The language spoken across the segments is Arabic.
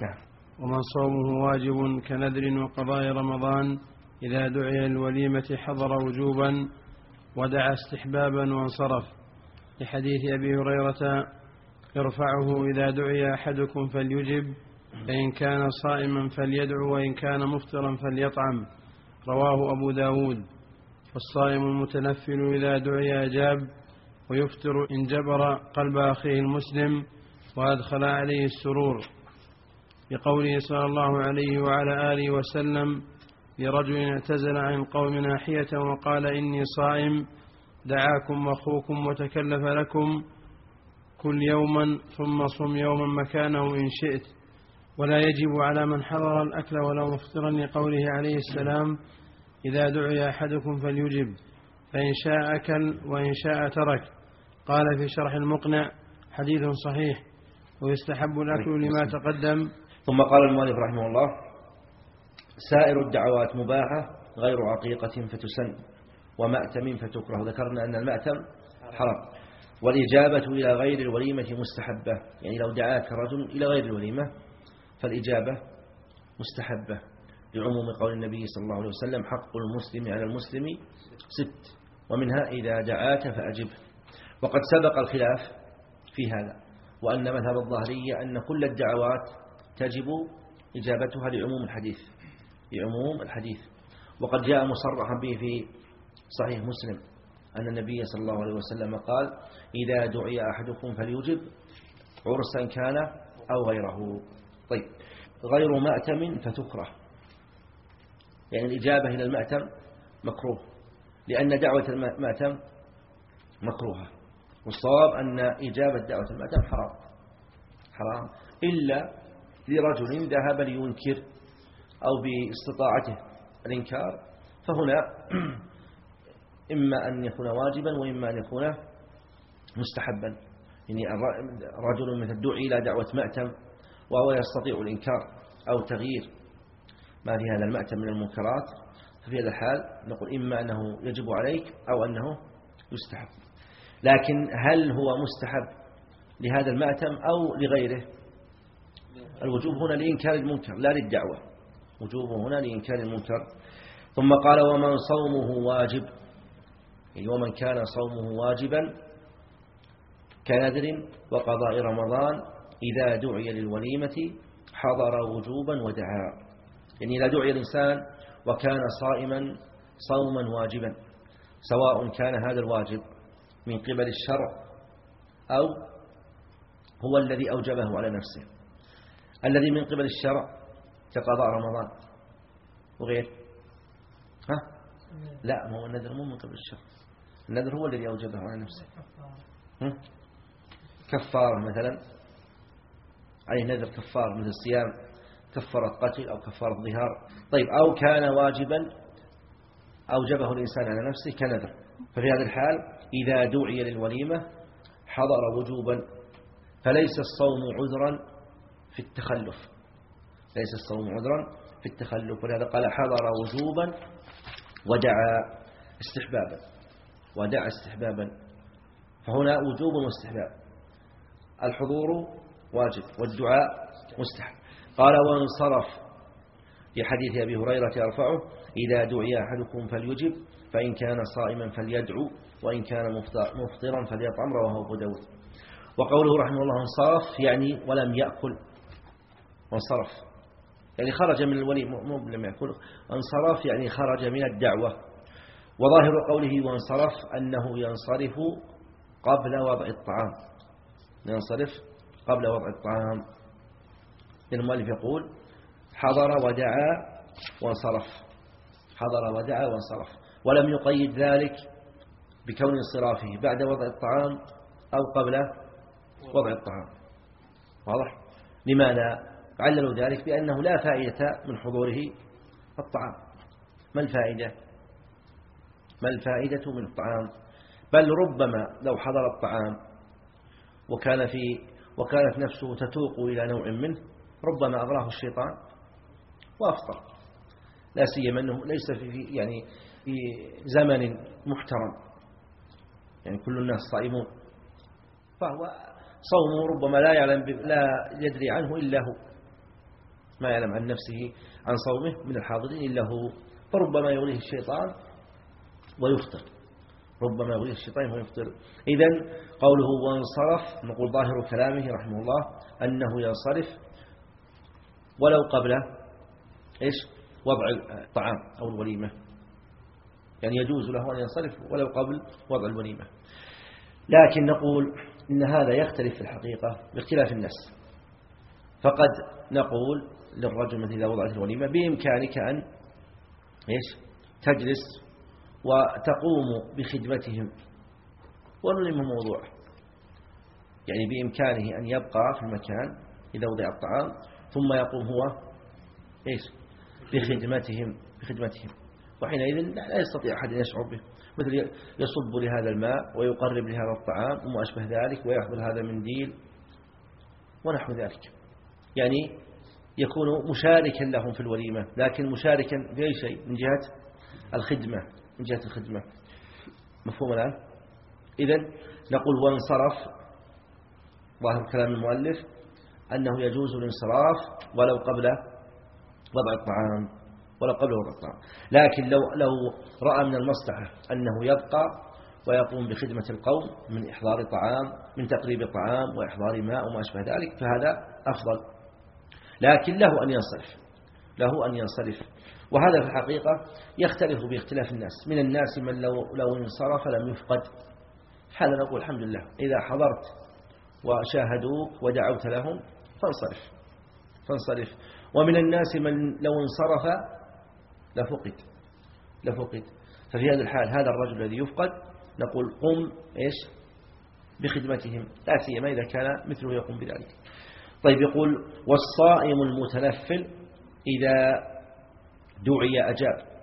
نعم. ومن صومه واجب كنذر وقضاء رمضان إذا دعي الوليمة حضر وجوبا ودعا استحبابا وانصرف. لحديث أبي هريرة يرفعه إذا دعي أحدكم فليجب فإن كان صائما فليدعو وإن كان مفطرا فليطعم. رواه أبو داود. والصائم المتنفل إذا دعي أجاب ويفطر إن جبر قلب أخيه المسلم وأدخل عليه السرور. بقوله صلى الله عليه وعلى آله وسلم لرجل اعتزل عن القوم ناحية وقال إني صائم دعاكم أخوكم وتكلف لكم كل يوما ثم صم يوما مكانه إن شئت. ولا يجب على من حضر الأكل ولو مفطرا لقوله عليه السلام إذا دعي أحدكم فليجب فإن شاء أكل وإن شاء ترك. قال في شرح المقنع حديث صحيح ويستحب الأكل لما تقدم. ثم قال المؤلف رحمه الله سائر الدعوات مباحة غير عقيقة فتسن ومأتم فتكره. ذكرنا أن المأتم حرام. والإجابة إلى غير الوليمة مستحبة. يعني لو دعاك رجل إلى غير الوليمة فالإجابة مستحبة. لعموم قول النبي صلى الله عليه وسلم حق المسلم على المسلم ست. ومنها إذا دعاك فأجب. وقد سبق الخلاف في هذا وأن مذهب الظاهرية أن كل الدعوات تجب إجابتها لعموم الحديث. لعموم الحديث. وقد جاء مصرحا به في صحيح مسلم أن النبي صلى الله عليه وسلم قال إذا دعي أحدكم فليجب عرسا كان أو غيره. طيب. غير مأتم فتكره. يعني الإجابة إلى المأتم مكروه. لأن دعوة المأتم مكروهة. والصواب أن إجابة دعوة المأتم حرام. حرام. إلا لرجل ذهب لينكر أو باستطاعته. الإنكار فهنا إما أن يكون واجبا وإما أن يكون مستحبا. يعني رجل مثل دعي إلى دعوة مأتم وهو يستطيع الإنكار أو تغيير ما في هذا المأتم من المنكرات. ففي هذا الحال نقول إما أنه يجب عليك أو أنه يستحب. لكن هل هو مستحب لهذا المأتم أو لغيره؟ الوجوب هنا لإنكار المنكر لا للدعوة. وجوبه هنا لإنكار المنكر. ثم قال ومن صومه واجب. يعني ومن كان صومه واجبا كنذر وقضاء رمضان إذا دعي للوليمة حضر وجوبا ودعا. يعني إذا دعي الإنسان وكان صائما صوما واجبا سواء كان هذا الواجب من قبل الشرع أو هو الذي أوجبه على نفسه. الذي من قبل الشرع كقضاء رمضان. وغير. ها؟ لا ما هو النذر مو من قبل الشرع. النذر هو الذي أوجبه على نفسه. كفارة مثلا. أي نذر كفار مثل الصيام كفارة قتل أو كفارة ظهار. طيب أو كان واجبا أوجبه الإنسان على نفسه كنذر. ففي هذه الحال إذا دعي للوليمة حضر وجوبا. فليس الصوم عذرا في التخلف. ليس الصوم عذرا في التخلف. ولهذا قال حضر وجوبا ودعا استحبابا. ودعا استحبابا. فهنا وجوب واستحباب. الحضور واجب والدعاء مستحب. قال وانصرف. في حديث أبي هريرة يرفعه إذا دعي أحدكم فليجب فإن كان صائما فليدعو وإن كان مفطرا فليطعم رواه أبو داود. وقوله رحمه الله انصرف يعني ولم يأكل. وانصرف. يعني خرج من الولي مو لم يأكل انصرف يعني خرج من الدعوة. وظاهر قوله وانصرف أنه ينصرف قبل وضع الطعام. ينصرف قبل وضع الطعام. المؤلف يقول حضر ودعا وانصرف. حضر ودعا وانصرف. ولم يقيد ذلك بكون انصرافه بعد وضع الطعام أو قبل وضع الطعام. واضح؟ لماذا؟ عللوا ذلك بأنه لا فائدة من حضوره الطعام. ما الفائدة؟ ما الفائدة من الطعام؟ بل ربما لو حضر الطعام وكان في وكانت نفسه تتوق إلى نوع منه ربما أغراه الشيطان وأفطر. لا سيما أنه ليس في يعني في زمن محترم. يعني كل الناس صائمون. فهو صومه ربما لا يعلم لا يدري عنه إلا هو. ما يعلم عن نفسه عن صومه من الحاضرين إلا هو. فربما يغريه الشيطان ويفطر. ربما يغريه الشيطان ويفطر. إذا قوله وانصرف نقول ظاهر كلامه رحمه الله أنه ينصرف ولو قبل إيش؟ وضع الطعام أو الوليمة. يعني يجوز له أن ينصرف ولو قبل وضع الوليمة. لكن نقول إن هذا يختلف في الحقيقة باختلاف الناس. فقد نقول للرجل مثل إذا وضعت الوليمة بإمكانك أن إيش؟ تجلس وتقوم بخدمتهم. ونلم موضوع يعني بإمكانه أن يبقى في المكان إذا وضع الطعام ثم يقوم هو إيش؟ بخدمتهم بخدمتهم. وحينئذ لا يستطيع أحد أن يشعر به. مثل يصب لهذا الماء ويقرب لهذا الطعام وما أشبه ذلك ويأخذ هذا منديل ونحو ذلك. يعني يكون مشاركا لهم في الوليمة لكن مشاركا في أي شيء؟ من جهة الخدمة من جهة الخدمة. مفهوم الآن؟ إذا نقول وانصرف ظاهر كلام المؤلف أنه يجوز الانصراف ولو قبل وضع الطعام ولو قبل وضع الطعام. لكن لو, لو رأى من المصلحة أنه يبقى ويقوم بخدمة القوم من إحضار طعام من تقريب طعام وإحضار ماء وما أشبه ذلك فهذا أفضل. لكن له أن ينصرف. له أن ينصرف. وهذا في الحقيقة يختلف باختلاف الناس. من الناس من لو, لو انصرف لم يفقد. هذا نقول الحمد لله. إذا حضرت وشاهدوك ودعوت لهم فانصرف. فانصرف. ومن الناس من لو انصرف لفقد. لفقد. ففي هذا الحال هذا الرجل الذي يفقد نقول قم إيش؟ بخدمتهم. لا سيما إذا كان مثله يقوم بذلك. طيب يقول والصائم المتنفل إذا دعي أجاب.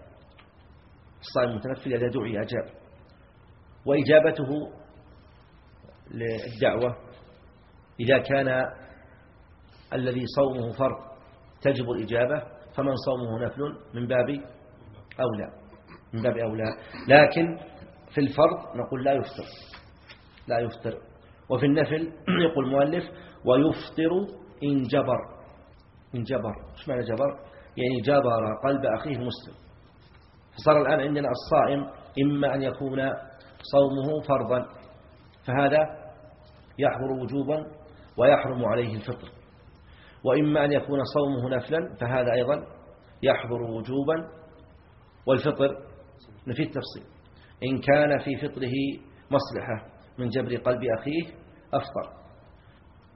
الصائم المتنفل إذا دعي أجاب. وإجابته للدعوة إذا كان الذي صومه فرض تجب الإجابة فمن صومه نفل من باب أولى. من باب أولى. لكن في الفرض نقول لا يفطر. لا يفطر. وفي النفل يقول المؤلف ويفطر إن جبر. إن جبر. إيش معنى جبر؟ يعني جبر قلب أخيه مسلم. فصار الآن عندنا الصائم إما أن يكون صومه فرضا فهذا يحضر وجوبا ويحرم عليه الفطر. وإما أن يكون صومه نفلا فهذا أيضا يحضر وجوبا والفطر. نفي التفصيل. إن كان في فطره مصلحة من جبر قلب أخيه أفطر.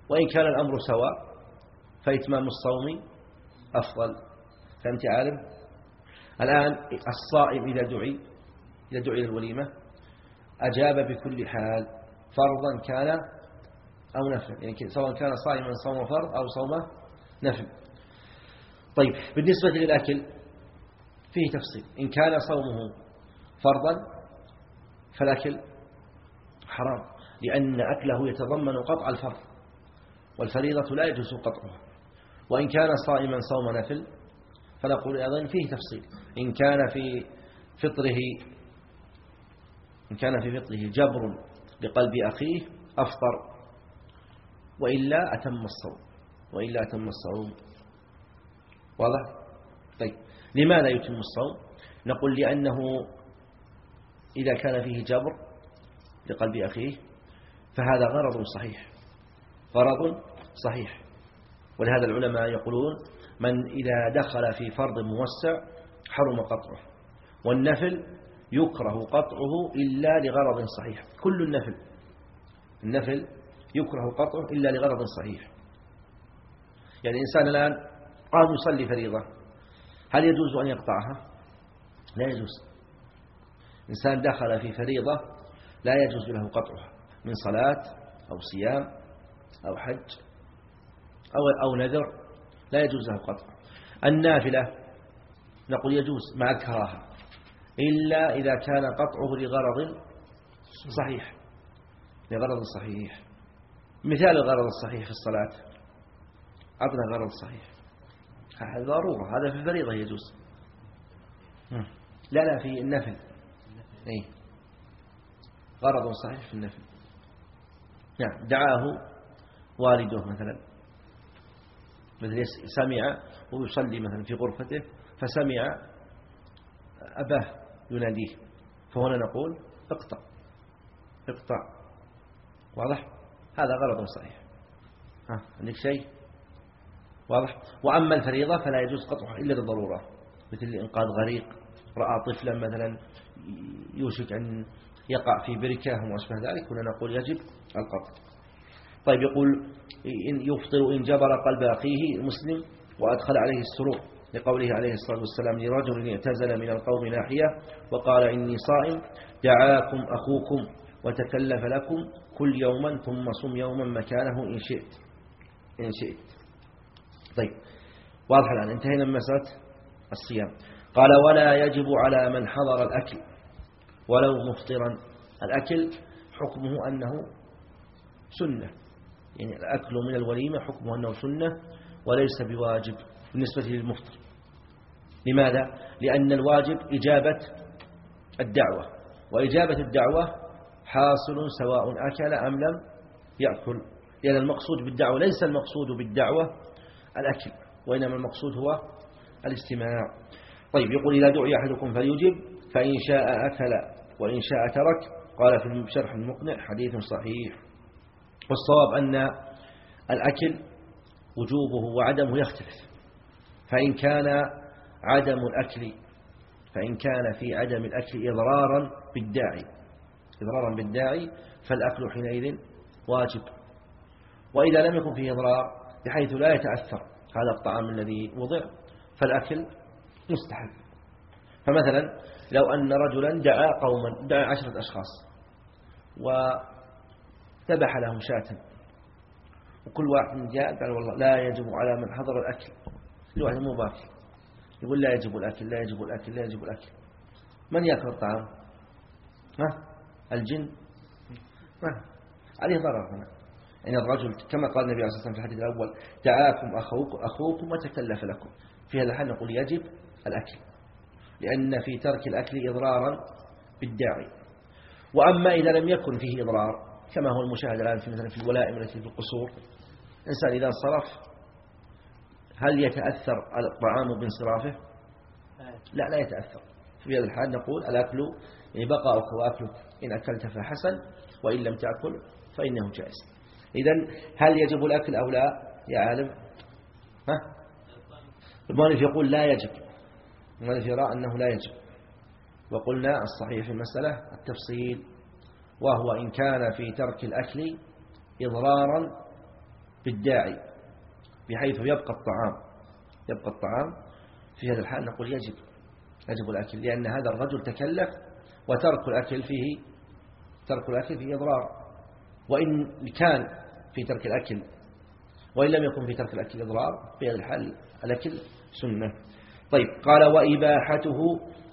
وإن كان الأمر سواء فإتمام الصوم أفضل. فأنت عالم؟ الآن الصائم إذا دعي إذا دعي للوليمة أجاب بكل حال فرضا كان أو نفلا يعني سواء كان صائما صوم فرض أو صوم نفل. طيب بالنسبة للأكل فيه تفصيل. إن كان صومه فرضا فالأكل حرام لأن أكله يتضمن قطع الفرض. والفريضة لا يجوز قطعها. وإن كان صائما صوم نفل فنقول أيضا فيه تفصيل. إن كان في فطره إن كان في فطره جبر لقلب أخيه أفطر وإلا أتم الصوم وإلا أتم الصوم. واضح؟ طيب. لماذا يتم الصوم؟ نقول لأنه إذا كان فيه جبر لقلب أخيه فهذا غرض صحيح. غرض صحيح. ولهذا العلماء يقولون من إذا دخل في فرض موسع حرم قطعه والنفل يكره قطعه إلا لغرض صحيح. كل النفل النفل يكره قطعه إلا لغرض صحيح. يعني إنسان الآن قام يصلي فريضة هل يجوز أن يقطعها؟ لا يجوز. إنسان دخل في فريضة لا يجوز له قطعها من صلاة أو صيام أو حج أو, أو نذر لا يجوز له قطع النافلة نقول يجوز مع الكراهة إلا إذا كان قطعه لغرض صحيح لغرض صحيح. مثال الغرض الصحيح في الصلاة أبنى غرض صحيح. هذا ضرورة هذا في الفريضة يجوز. لا لا في النفل. أي غرض صحيح في النفل. نعم دعاه والده مثلا. مثل سمع ويصلي مثلا في غرفته فسمع أباه يناديه. فهنا نقول اقطع. اقطع. واضح؟ هذا غلط صحيح. ها عندك شيء؟ واضح؟ وأما الفريضة فلا يجوز قطعها إلا للضرورة مثل إنقاذ غريق رأى طفلا مثلا يوشك أن يقع في بركة وما أشبه ذلك هنا نقول يجب القطع. طيب يقول يفطر إن جبر قلب أخيه المسلم وأدخل عليه السرور. لقوله عليه الصلاة والسلام لرجل اعتزل من القوم ناحية وقال إني صائم دعاكم أخوكم وتكلف لكم كل يوما ثم صم يوما مكانه إن شئت. إن شئت. طيب واضح الآن انتهينا من مسألة الصيام. قال ولا يجب على من حضر الأكل ولو مفطرا. الأكل حكمه أنه سنة. يعني الأكل من الوليمة حكمه أنه سنة وليس بواجب بالنسبة للمفطر. لماذا؟ لأن الواجب إجابة الدعوة وإجابة الدعوة حاصل سواء أكل أم لم يأكل. لأن المقصود بالدعوة ليس المقصود بالدعوة الأكل وإنما المقصود هو الاستماع. طيب يقول إذا دعي أحدكم فليجب فإن شاء أكل وإن شاء ترك. قال في شرح المقنع حديث صحيح. والصواب أن الأكل وجوبه وعدمه يختلف. فإن كان عدم الأكل فإن كان في عدم الأكل إضرارا بالداعي إضرارا بالداعي فالأكل حينئذ واجب. وإذا لم يكن فيه إضرار بحيث لا يتأثر هذا الطعام الذي وضع فالأكل مستحب. فمثلا لو أن رجلا دعا قوما دعا عشرة أشخاص وذبح لهم شاة. وكل واحد جاء قال والله لا يجب على من حضر الأكل. كل واحد مو باكل يقول لا يجب الأكل لا يجب الأكل لا يجب الأكل. من يأكل الطعام؟ ها؟ الجن؟ ما عليه ضرر هنا. يعني الرجل كما قال النبي عليه الصلاة والسلام في الحديث الأول دعاكم أخوكم, أخوكم وتكلف لكم. في هذا الحال نقول يجب الأكل. لأن في ترك الأكل إضرارا بالداعي. وأما إذا لم يكن فيه إضرار كما هو المشاهد الآن في مثلا في الولائم التي في القصور. إنسان إذا انصرف هل يتأثر الطعام بانصرافه لا لا يتأثر. في هذا الحال نقول الأكل يعني بقاؤك وأكلك إن أكلت فحسن وإن لم تأكل فإنه جائز. إذا هل يجب الأكل أو لا؟ يا عالم. ها؟ المؤلف يقول لا يجب. المؤلف يرى أنه لا يجب. وقلنا الصحيح في المسألة التفصيل. وهو إن كان في ترك الأكل إضرارا بالداعي بحيث يبقى الطعام يبقى الطعام في هذا الحال نقول يجب يجب الأكل لأن هذا الرجل تكلف وترك الأكل فيه ترك الأكل فيه إضرار. وإن كان في ترك الأكل وإن لم يكن في ترك الأكل إضرار في هذا الحال الأكل سنة. طيب قال وإباحته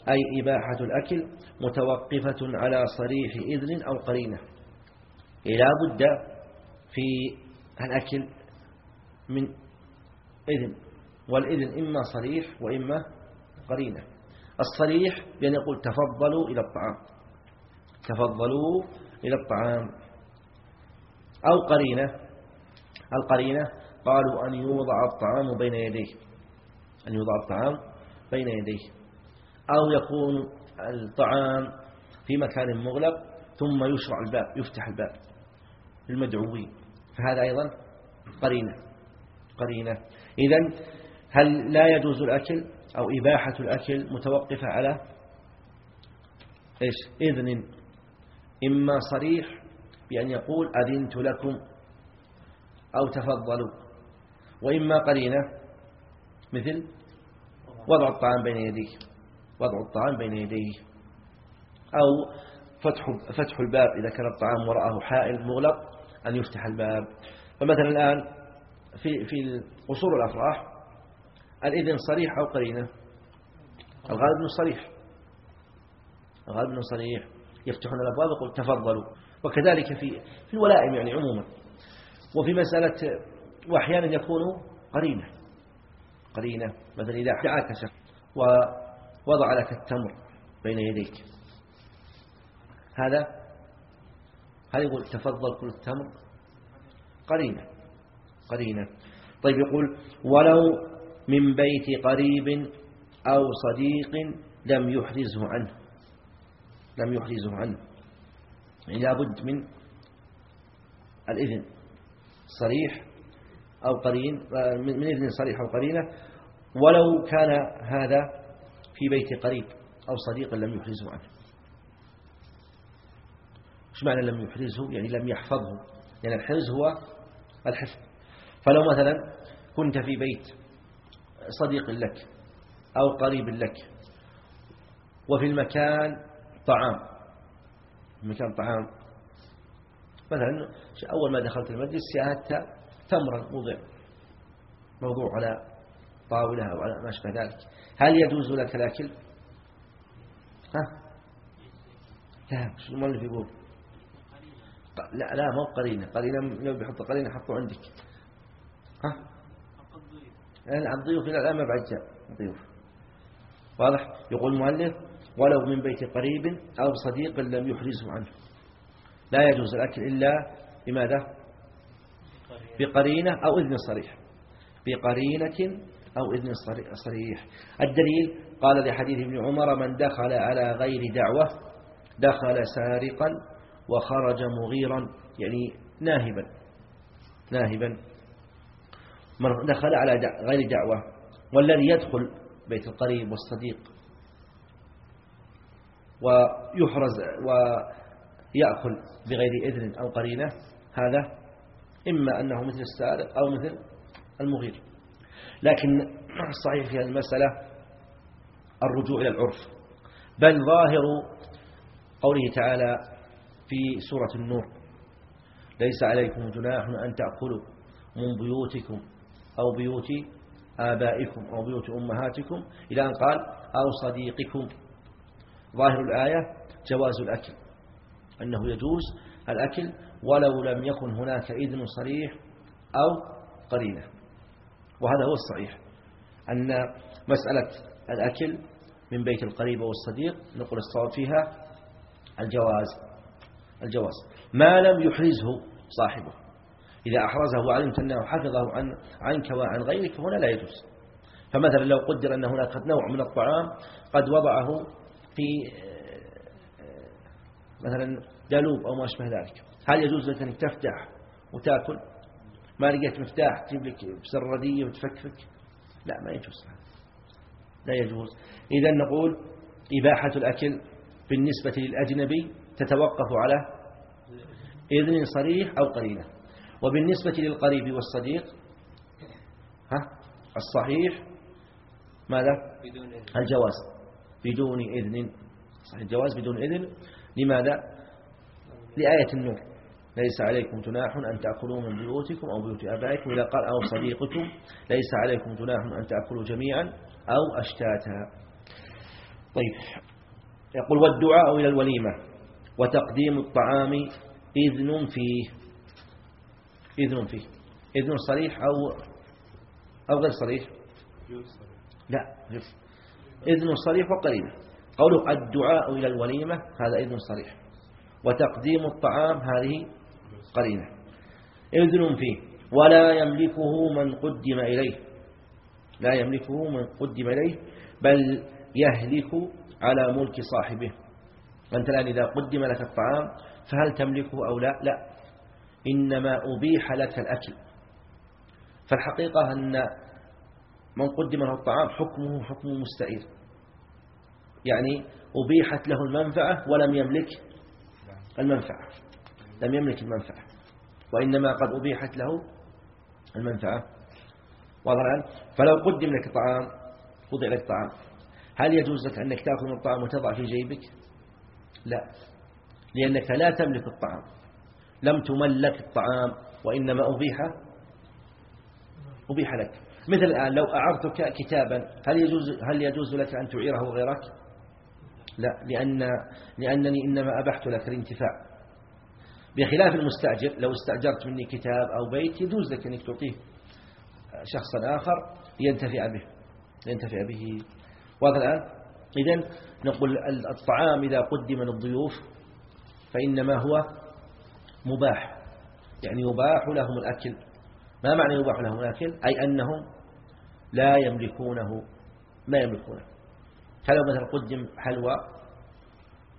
أي إباحة الأكل متوقفة على صريح إذن أو قرينة. لا بد في الأكل من إذن والإذن إما صريح وإما قرينة. الصريح بأن يقول تفضلوا إلى الطعام. تفضلوا إلى الطعام. أو قرينة. القرينة قالوا أن يوضع الطعام بين يديه. أن يوضع الطعام بين يديه. أو يكون الطعام في مكان مغلق ثم يشرع الباب يفتح الباب للمدعوين. فهذا أيضا قرينة قرينة. إذا هل لا يجوز الأكل أو إباحة الأكل متوقفة على إيش؟ إذن. إما صريح بأن يقول أذنت لكم أو تفضلوا. وإما قرينة مثل وضع الطعام بين يديه وضع الطعام بين يديه. أو فتح فتح الباب إذا كان الطعام وراءه حائل مغلق أن يفتح الباب. فمثلا الآن في في قصور الأفراح الإذن صريح أو قرينة؟ الغالب أنه صريح. الغالب أنه صريح. يفتحون الأبواب يقول تفضلوا. وكذلك في في الولائم يعني عموما. وفي مسألة وأحيانا يكون قرينة. قرينة مثلا إذا دعاك شخص. ووضع لك التمر بين يديك. هذا هل يقول تفضل كل التمر؟ قرينة. قرينة. طيب يقول ولو من بيت قريب أو صديق لم يحرزه عنه. لم يحرزه عنه. يعني لابد من الإذن. صريح أو قرين من إذن صريح أو قرينة. ولو كان هذا في بيت قريب أو صديق لم يحرزه عنه. إيش معنى لم يحرزه؟ يعني لم يحفظه. يعني الحرز هو الحفظ فلو مثلا كنت في بيت صديق لك أو قريب لك وفي المكان طعام المكان طعام. مثلا أول ما دخلت المجلس شاهدت تمرا وضع موضوع على طاولة أو على ما أشبه ذلك. هل يجوز لك الأكل؟ ها؟ لا شو المؤلف يقول لا لا مو قرينة. قرينة لو بيحط قرينة حطه عندك. ها؟ يعني الضيوف إلى الآن ما بعد جاء. ضيوف واضح؟ يقول المؤلف ولو من بيت قريب أو صديق لم يحرزه عنه. لا يجوز الأكل إلا بماذا؟ بقرينة أو إذن صريح. بقرينة أو إذن صريح. الدليل قال لحديث ابن عمر من دخل على غير دعوة دخل سارقا وخرج مغيرا. يعني ناهبا. ناهبا. من دخل على غير دعوة والذي يدخل بيت القريب والصديق ويحرز ويأكل بغير إذن أو قرينة هذا إما أنه مثل السارق أو مثل المغير. لكن الصحيح في هذه المسألة؟ الرجوع إلى العرف. بل ظاهر قوله تعالى في سورة النور ليس عليكم جناح أن تأكلوا من بيوتكم أو بيوت آبائكم أو بيوت أمهاتكم. إلى أن قال أو صديقكم. ظاهر الآية جواز الأكل. أنه يجوز الأكل ولو لم يكن هناك إذن صريح أو قرينة. وهذا هو الصحيح. أن مسألة الأكل من بيت القريب والصديق نقول الصواب فيها الجواز الجواز. ما لم يحرزه صاحبه. إذا أحرزه وعلمت أنه حفظه عن عنك وعن غيرك هنا لا يجوز. فمثلا لو قدر أن هناك نوع من الطعام قد وضعه في مثلا دلوب أو ما أشبه ذلك. هل يجوز لك أنك تفتح وتأكل؟ ما لقيت مفتاح تجيب لك بسردية وتفكفك؟ لا ما يجوز. لا يجوز. إذا نقول إباحة الأكل بالنسبة للأجنبي تتوقف على إذن صريح أو قرينة. وبالنسبة للقريب والصديق ها الصحيح ماذا؟ الجواز. بدون إذن. صحيح الجواز بدون إذن. لماذا؟ لآية النور. ليس عليكم جناح أن تأكلوا من بيوتكم أو بيوت آبائكم. إذا قال أو صديقكم ليس عليكم جناح أن تأكلوا جميعا أو أشتاتا. طيب. يقول والدعاء إلى الوليمة وتقديم الطعام إذن فيه. إذن فيه. إذن صريح أو أو غير صريح؟ لا إذن صريح وقرينة قوله الدعاء إلى الوليمة هذا إذن صريح. وتقديم الطعام هذه قرينة. إذن فيه ولا يملكه من قدم إليه. لا يملكه من قدم إليه بل يهلك على ملك صاحبه. أنت الآن إذا قدم لك الطعام فهل تملكه أو لا؟ لا. إنما أبيح لك الأكل. فالحقيقة أن من قدم له الطعام حكمه حكم مستعير. يعني أبيحت له المنفعة ولم يملك المنفعة. لم يملك المنفعة وإنما قد أبيحت له المنفعة. واضح فلو قدم لك طعام وضع لك طعام هل يجوز لك أنك تأكل من الطعام وتضع في جيبك؟ لا لأنك لا تملك الطعام. لم تملك الطعام وإنما أبيح أبيح لك. مثل الآن لو أعرتك كتابا هل يجوز, هل يجوز لك أن تعيره غيرك لا لأن لأنني إنما أبحت لك الانتفاع. بخلاف المستأجر لو استأجرت مني كتاب أو بيت يجوز لك أنك تعطيه شخصا آخر ينتفع به ينتفع به. واضح الآن؟ إذن نقول الطعام إذا قدم للضيوف فإنما هو مباح يعني يباح لهم الأكل. ما معنى يباح لهم لكن أي أنهم لا يملكونه ما يملكونه. كلو مثلا قدم حلوى؟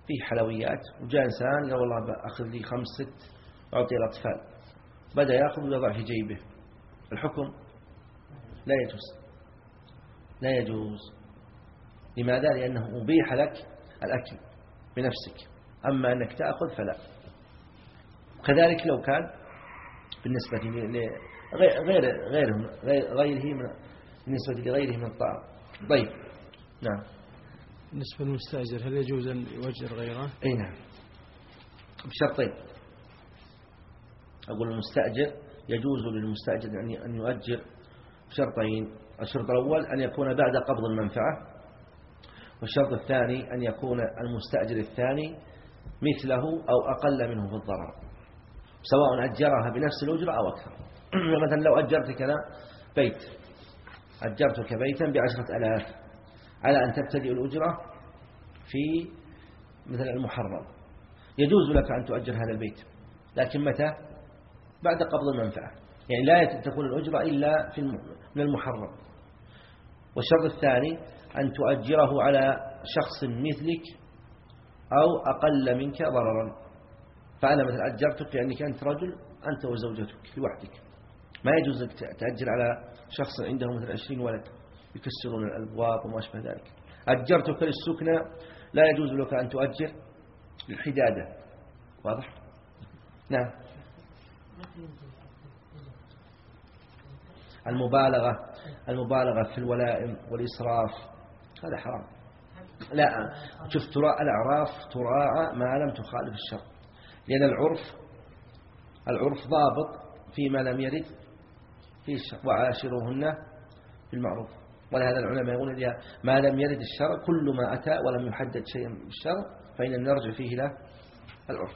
فيه حلويات. وجاء إنسان قال والله أخذ لي خمس ست أعطي الأطفال. بدأ يأخذ ويضع في جيبه. الحكم لا يجوز. لا يجوز. لماذا؟ لأنه أبيح لك الأكل بنفسك. أما أنك تأخذ فلا. كذلك لو كان بالنسبة لغير غيرهم غيره من بالنسبة لغيره من الطعام. طيب. نعم. بالنسبة للمستأجر هل يجوز أن يؤجر غيره؟ أي نعم. بشرطين. أقول المستأجر يجوز للمستأجر أن يؤجر بشرطين. الشرط الأول أن يكون بعد قبض المنفعة والشرط الثاني أن يكون المستأجر الثاني مثله أو أقل منه في الضرر سواء أجرها بنفس الأجرة أو أكثر. مثلا لو أجرتك أنا بيت أجرتك بيتا بعشرة ألاف. على أن تبتدئ الأجرة في مثلا المحرم. يجوز لك أن تؤجر هذا البيت لكن متى؟ بعد قبض المنفعة. يعني لا تكون الأجرة إلا في من المحرم. والشرط الثاني أن تؤجره على شخص مثلك أو أقل منك ضررا. فأنا مثلا أجرتك لأنك أنت رجل أنت وزوجتك لوحدك. ما يجوز أن تأجر على شخص عنده مثلا عشرين ولد. يكسرون الأبواب وما أشبه ذلك. أجرتك للسكنة لا يجوز لك أن تؤجر للحدادة واضح؟ نعم. المبالغة المبالغة في الولائم والإسراف هذا حرام. لا شوف تراعى الأعراف تراعى ما لم تخالف الشر لأن العرف العرف ضابط فيما لم يرد في الشر وعاشروهن بالمعروف. ولهذا العلماء يقولون ما لم يرد الشر كل ما أتى ولم يحدد شيء بالشر فإن نرجع فيه إلى العرف.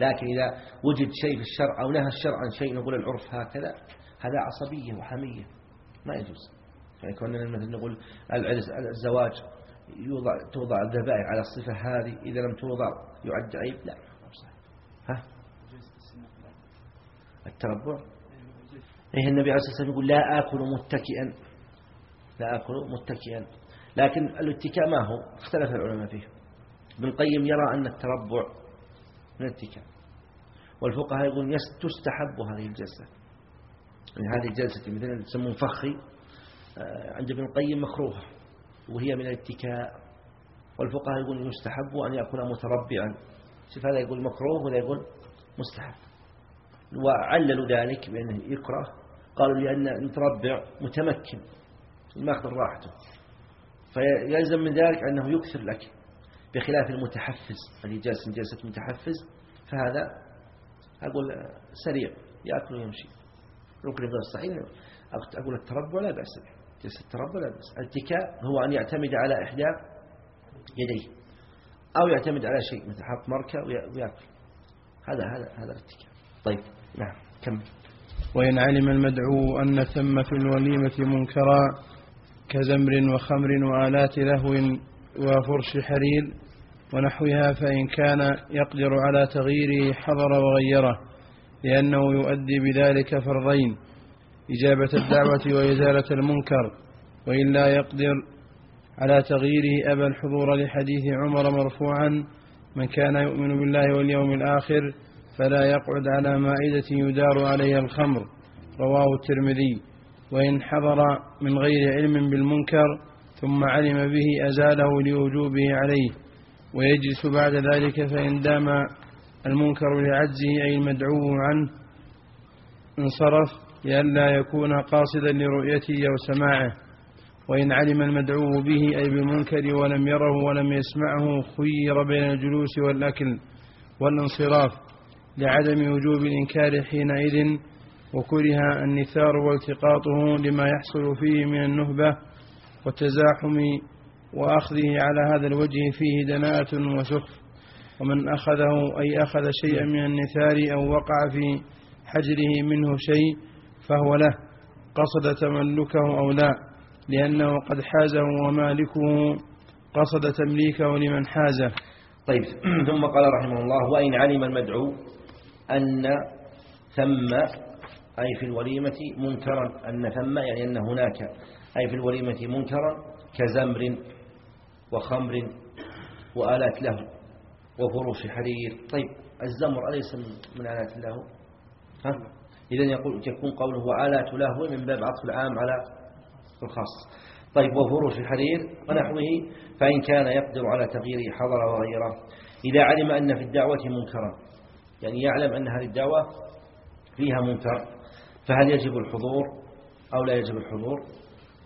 لكن إذا وجد شيء في الشرع أو نهى الشرع عن شيء نقول العرف هكذا هذا عصبية وحمية. ما يجوز. يعني كنا مثلا نقول الزواج يوضع توضع الذبائح على الصفة هذه إذا لم توضع يعد عيب؟ لا ها؟ التربع. إيه النبي عليه الصلاة والسلام يقول لا آكل متكئا. لا آكل متكئا. لكن الاتكاء ما هو؟ اختلف العلماء فيه. ابن القيم يرى أن التربع من الاتكاء. والفقهاء يقول تستحب هذه الجلسة. يعني هذه الجلسة مثلا يسمون فخي آه، عند ابن القيم مكروهة وهي من الاتكاء. والفقهاء يقول يستحب أن يكون متربعا. شوف هذا يقول مكروه وهذا يقول مستحب. وعللوا ذلك بأنه يكره. قالوا لأن المتربع متمكن. ما أخذ راحته. فيلزم من ذلك أنه يكثر لك بخلاف المتحفز اللي جالس جلسة متحفز فهذا أقول سريع يأكل ويمشي. ممكن يقول الصحيح أقول التربع لا بأس به. جلسة التربع لا بأس. الاتكاء هو أن يعتمد على إحدى يديه أو يعتمد على شيء مثل حط مركة ويأكل. هذا هذا هذا الاتكاء. طيب نعم كمل. وإن علم المدعو أن ثم في الوليمة منكرا كزمر وخمر وآلات لهو وفرش حرير ونحوها فإن كان يقدر على تغييره حضر وغيره لأنه يؤدي بذلك فرضين إجابة الدعوة وإزالة المنكر وإن لا يقدر على تغييره أبى الحضور لحديث عمر مرفوعا من كان يؤمن بالله واليوم الآخر فلا يقعد على مائدة يدار عليها الخمر رواه الترمذي. وإن حضر من غير علم بالمنكر ثم علم به أزاله لوجوبه عليه ويجلس بعد ذلك فإن دام المنكر لعجزه أي المدعو عنه انصرف لئلا يكون قاصدا لرؤيته أو سماعه وإن علم المدعو به أي بالمنكر ولم يره ولم يسمعه خير بين الجلوس والأكل والانصراف لعدم وجوب الإنكار حينئذ وكره النثار والتقاطه لما يحصل فيه من النهبة والتزاحم وأخذه على هذا الوجه فيه دناءة وسخف. ومن أخذه أي أخذ شيئا من النثار أو وقع في حجره منه شيء فهو له. قصد تملكه أو لا. لأنه قد حازه ومالكه. قصد تمليكه لمن حازه طيب ثم قال رحمه الله وإن علم المدعو أن ثم أي في الوليمة منكرا أن ثم يعني أن هناك أي في الوليمة منكرا كزمر وخمر وآلات له وفروش حرير. طيب الزمر أليس من آلات له ها؟ إذا يقول يكون قوله وآلات له من باب عطف العام على الخاص. طيب وفروش حرير ونحوه فإن كان يقدر على تغييره حضر وغيره. إذا علم أن في الدعوة منكرا يعني يعلم أن هذه الدعوة فيها منكر. فهل يجب الحضور أو لا يجب الحضور؟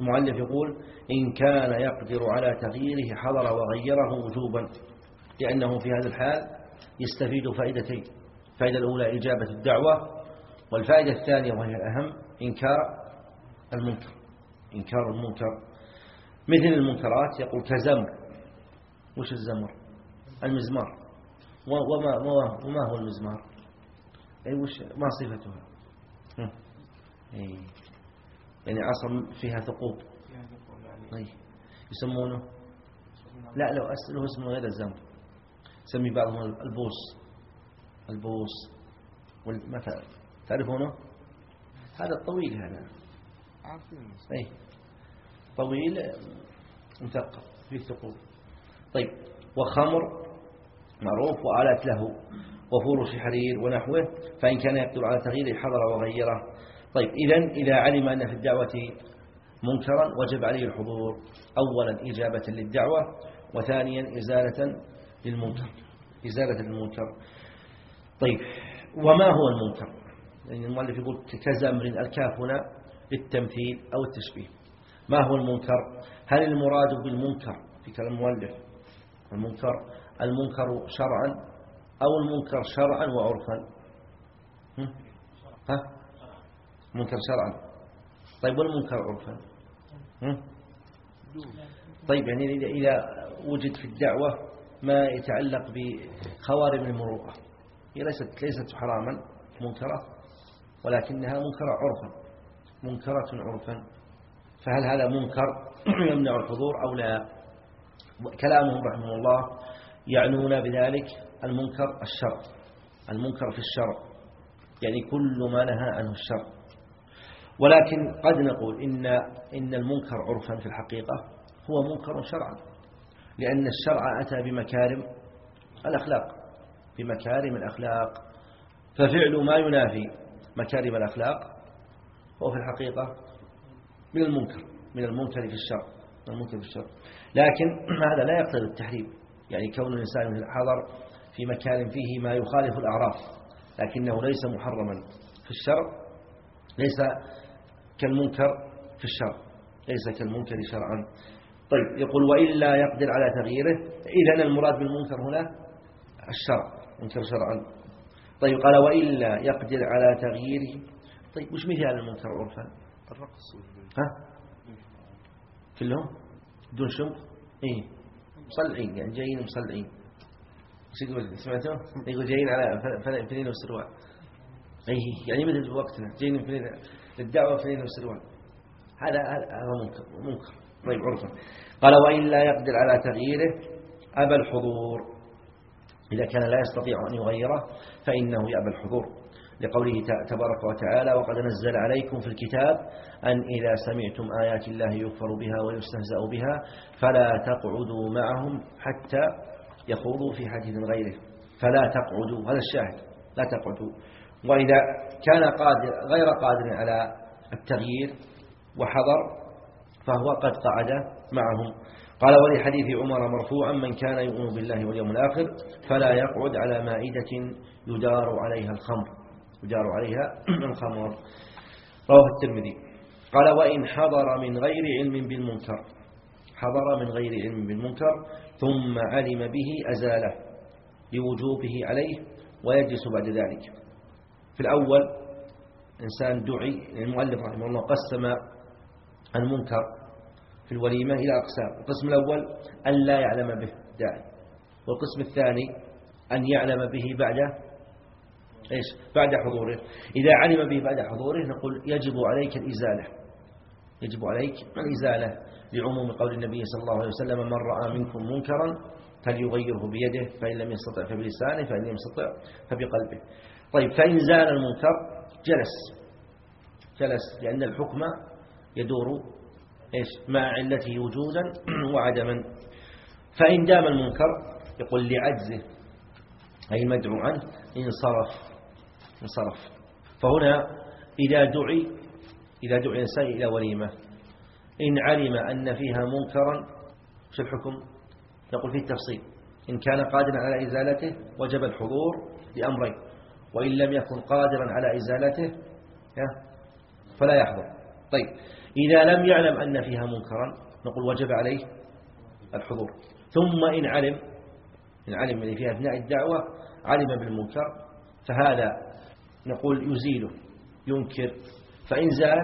المؤلف يقول إن كان يقدر على تغييره حضر وغيره وجوبا لأنه في هذا الحال يستفيد فائدتين الفائدة الأولى إجابة الدعوة والفائدة الثانية وهي الأهم إنكار المنكر إنكار المنكر. مثل المنكرات يقول كزمر وش الزمر؟ المزمار. وما, وما هو المزمار؟ أي وش ما صفتها أي يعني عصر فيها ثقوب. أي يسمونه؟ لا لو أسأله اسمه غير الزمر سمي بعضهم البوس. البوس. مثلا تعرفونه؟ هذا الطويل هذا. أي طويل مثقف فيه ثقوب. طيب. وخمر معروف وآلات له. وفروش حرير ونحوه. فإن كان يقدر على تغييره حضر وغيره. طيب إذا إذا علم أن في الدعوة منكرا وجب عليه الحضور. أولا إجابة للدعوة وثانيا إزالة للمنكر. إزالة للمنكر. طيب وما هو المنكر؟ يعني المؤلف يقول كزمر الكاف هنا للتمثيل أو التشبيه. ما هو المنكر؟ هل المراد بالمنكر؟ في كلام المؤلف. المنكر المنكر شرعا أو المنكر شرعا وعرفا؟ ها؟ منكر شرعا. طيب والمنكر عرفا؟ طيب يعني إذا وجد في الدعوة ما يتعلق بخوارم المروءة. هي ليست ليست حراما منكرة ولكنها منكرة عرفا. منكرة عرفا. فهل هذا منكر يمنع الحضور أو لا؟ كلامهم رحمه الله يعنون بذلك المنكر الشر المنكر في الشرع. يعني كل ما نهى عنه الشرع. ولكن قد نقول إن, إن المنكر عرفا في الحقيقة هو منكر شرعا لأن الشرع أتى بمكارم الأخلاق بمكارم الأخلاق. ففعل ما ينافي مكارم الأخلاق هو في الحقيقة من المنكر من المنكر في الشرع من المنكر في الشرع. لكن هذا لا يقتضي التحريم. يعني كون الإنسان حضر في مكان فيه ما يخالف الأعراف لكنه ليس محرما في الشرع ليس كالمنكر في الشرع ليس كالمنكر شرعا. طيب يقول وإلا يقدر على تغييره إذن المراد بالمنكر هنا الشرع منكر شرعا. طيب قال وإلا يقدر على تغييره. طيب وش مثال المنكر عرفا؟ الرقص. ها؟ كلهم دون شمق إيه. مصلعين يعني جايين مصلعين. إيش يقول؟ سمعتوا؟ يقول جايين على فنين وسروال. اي يعني مثل وقتنا جايين فنين الدعوة فنين وسروال هذا هذا منكر منكر. طيب عرفا قال وإن لا يقدر على تغييره أبى الحضور. إذا كان لا يستطيع أن يغيره فإنه يأبى الحضور. لقوله تبارك وتعالى وقد نزل عليكم في الكتاب أن إذا سمعتم آيات الله يكفر بها ويستهزأ بها فلا تقعدوا معهم حتى يخوضوا في حديث غيره. فلا تقعدوا. هذا الشاهد. لا تقعدوا. وإذا كان قادر غير قادر على التغيير وحضر فهو قد قعد معهم. قال ولحديث عمر مرفوعا من كان يؤمن بالله واليوم الآخر فلا يقعد على مائدة يدار عليها الخمر. يجار عليها الخمر. رواه الترمذي. قال وإن حضر من غير علم بالمنكر. حضر من غير علم بالمنكر ثم علم به أزاله لوجوبه عليه ويجلس بعد ذلك. في الأول إنسان دعي المؤلف رحمه الله قسم المنكر في الوليمة إلى أقسام القسم الأول أن لا يعلم به داعي والقسم الثاني أن يعلم به بعد إيش؟ بعد حضوره إذا علم به بعد حضوره نقول يجب عليك الإزالة يجب عليك الإزالة لعموم قول النبي صلى الله عليه وسلم من رأى منكم منكرا فليغيره بيده فإن لم يستطع فبلسانه فإن لم يستطع فبقلبه. طيب فإن زال المنكر جلس جلس لأن الحكم يدور إيش؟ مع علته وجودا وعدما. فإن دام المنكر يقول لعجزه أي المدعو عنه انصرف انصرف. فهنا إذا دعي إذا دعي الإنسان إلى وليمة. إن علم أن فيها منكرا وش الحكم؟ نقول فيه التفصيل. إن كان قادرا على إزالته وجب الحضور لأمرين وإن لم يكن قادرا على إزالته فلا يحضر. طيب إذا لم يعلم أن فيها منكرا نقول وجب عليه الحضور. ثم إن علم إن علم اللي في أثناء الدعوة علم بالمنكر فهذا نقول يزيله ينكر. فإن زال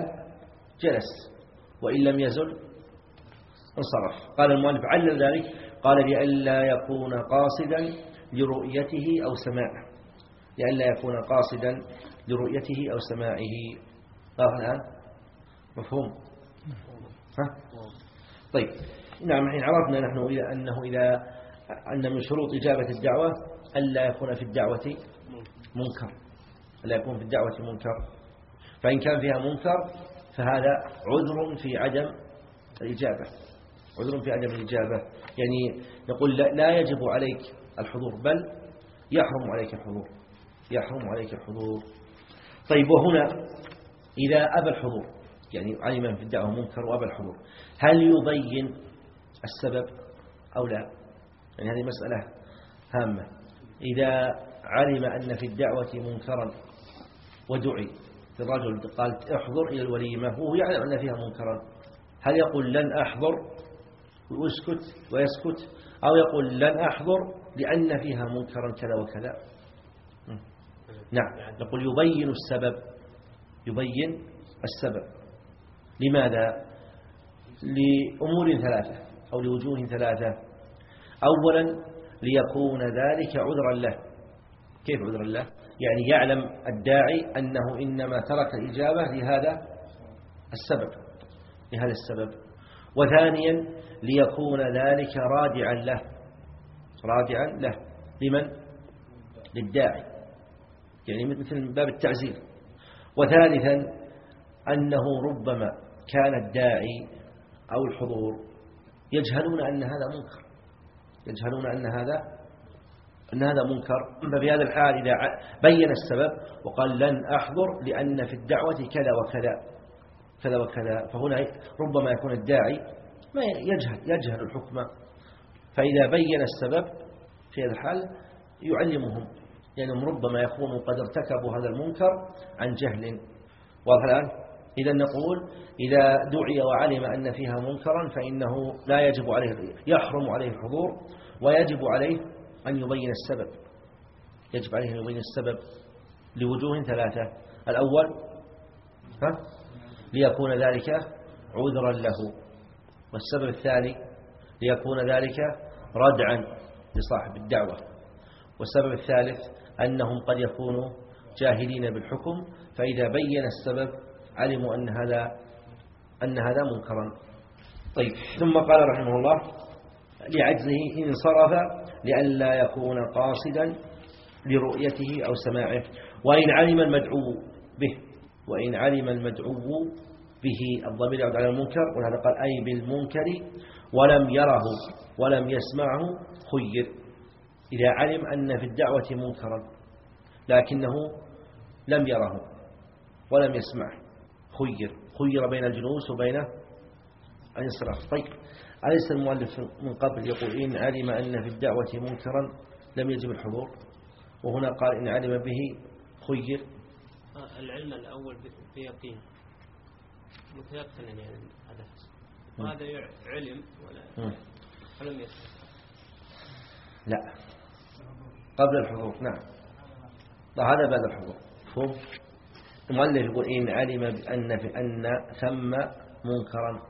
جلس. وإن لم يزل انصرف. قال المؤلف علل ذلك؟ قال لئلا يكون قاصدا لرؤيته أو سماعه. لئلا يكون قاصدا لرؤيته أو سماعه. الآن. مفهوم. ها؟ طيب. نعم الحين عرفنا نحن إذا أنه إذا أن من شروط إجابة الدعوة ألا يكون في الدعوة منكر. ألا يكون في الدعوة منكر. فإن كان فيها منكر فهذا عذر في عدم الإجابة. عذر في عدم الإجابة. يعني نقول لا يجب عليك الحضور بل يحرم عليك الحضور. يحرم عليك الحضور. طيب وهنا إذا أبى الحضور يعني علم في الدعوة منكر وأبى الحضور هل يبين السبب أو لا؟ يعني هذه مسألة هامة. إذا علم أن في الدعوة منكرا ودعي الرجل قال احضر إلى الوليمة وهو يعلم أن فيها منكرا هل يقول لن أحضر ويسكت ويسكت أو يقول لن أحضر لأن فيها منكرا كذا وكذا؟ نعم. نقول يبين السبب يبين السبب. لماذا؟ لأمور ثلاثة أو لوجوه ثلاثة. أولا ليكون ذلك عذرا له. كيف عذرا له؟ يعني يعلم الداعي أنه إنما ترك الإجابة لهذا السبب لهذا السبب. وثانيا ليكون ذلك رادعا له. رادعا له. لمن؟ للداعي. يعني مثل باب التعزير وثالثا أنه ربما كان الداعي أو الحضور يجهلون أن هذا منكر. يجهلون أن هذا أن هذا منكر. ففي هذا الحال إذا بين السبب وقال لن أحضر لأن في الدعوة كذا وكذا كذا وكذا. فهنا ربما يكون الداعي ما يجهل يجهل الحكم. فإذا بين السبب في هذا الحال يعلمهم. لأنهم يعني ربما يكونوا قد ارتكبوا هذا المنكر عن جهل. واضح الآن؟ إذا نقول إذا دعي وعلم أن فيها منكرا فإنه لا يجب عليه يحرم عليه الحضور ويجب عليه أن يبين السبب. يجب عليه أن يبين السبب لوجوه ثلاثة. الأول ها؟ ليكون ذلك عذرا له. والسبب الثاني ليكون ذلك ردعا لصاحب الدعوة. والسبب الثالث أنهم قد يكونوا جاهلين بالحكم فإذا بين السبب علموا أن هذا أن هذا منكرا. طيب ثم قال رحمه الله لعجزه إن صرف لئلا يكون قاصدا لرؤيته أو سماعه. وإن علم المدعو به وإن علم المدعو به الضمير يعود على المنكر ولهذا قال أي بالمنكر ولم يره ولم يسمعه خير. إذا علم أن في الدعوة منكرا لكنه لم يره ولم يسمعه خير خير بين الجلوس وبين الإنصراف. طيب أليس المؤلف من قبل يقول إن علم أن في الدعوة منكرا لم يجب الحضور؟ وهنا قال إن علم به خير. العلم الأول بيقين متيقنا يعني هذا. وهذا علم ولا ولم يسمع. لا. قبل الحضور نعم. هذا بعد الحضور. فهم المؤلف يقول إن علم بأن في أن ثم منكرا.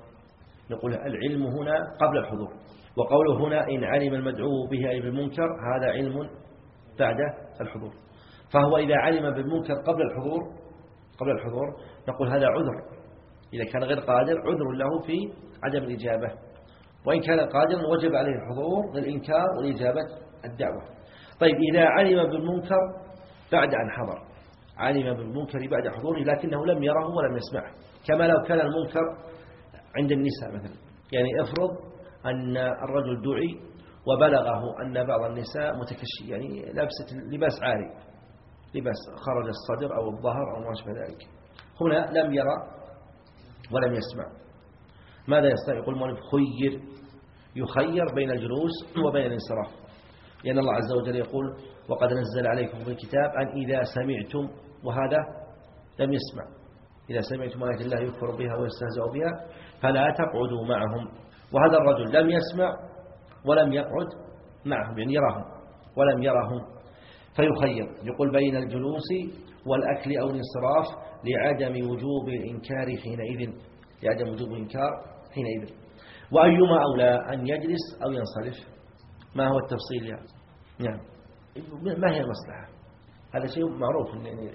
نقول العلم هنا قبل الحضور. وقوله هنا إن علم المدعو به أي بالمنكر هذا علم بعد الحضور. فهو إذا علم بالمنكر قبل الحضور قبل الحضور نقول هذا عذر. إذا كان غير قادر عذر له في عدم الإجابة. وإن كان قادرا وجب عليه الحضور للإنكار ولإجابة الدعوة. طيب إذا علم بالمنكر بعد أن حضر. علم بالمنكر بعد حضوره لكنه لم يره ولم يسمعه. كما لو كان المنكر عند النساء مثلا. يعني افرض أن الرجل دعي وبلغه أن بعض النساء متكشي يعني لابسة لباس عاري لباس خرج الصدر أو الظهر أو ما شابه ذلك. هنا لم يرى ولم يسمع. ماذا يستطيع يقول المؤلف؟ خير يخير بين الجلوس وبين الانصراف. لأن الله عز وجل يقول وقد نزل عليكم في الكتاب أن إذا سمعتم وهذا لم يسمع. إذا سمعتم آيات الله يكفر بها ويستهزأ بها فلا تقعدوا معهم. وهذا الرجل لم يسمع ولم يقعد معهم يعني يراهم ولم يرهم فيخير يقول بين الجلوس والأكل أو الانصراف لعدم وجوب الإنكار حينئذ. لعدم وجوب الإنكار حينئذ. وأيما أولى أن يجلس أو ينصرف. ما هو التفصيل يعني؟ نعم. ما هي المصلحة؟ هذا شيء معروف يعني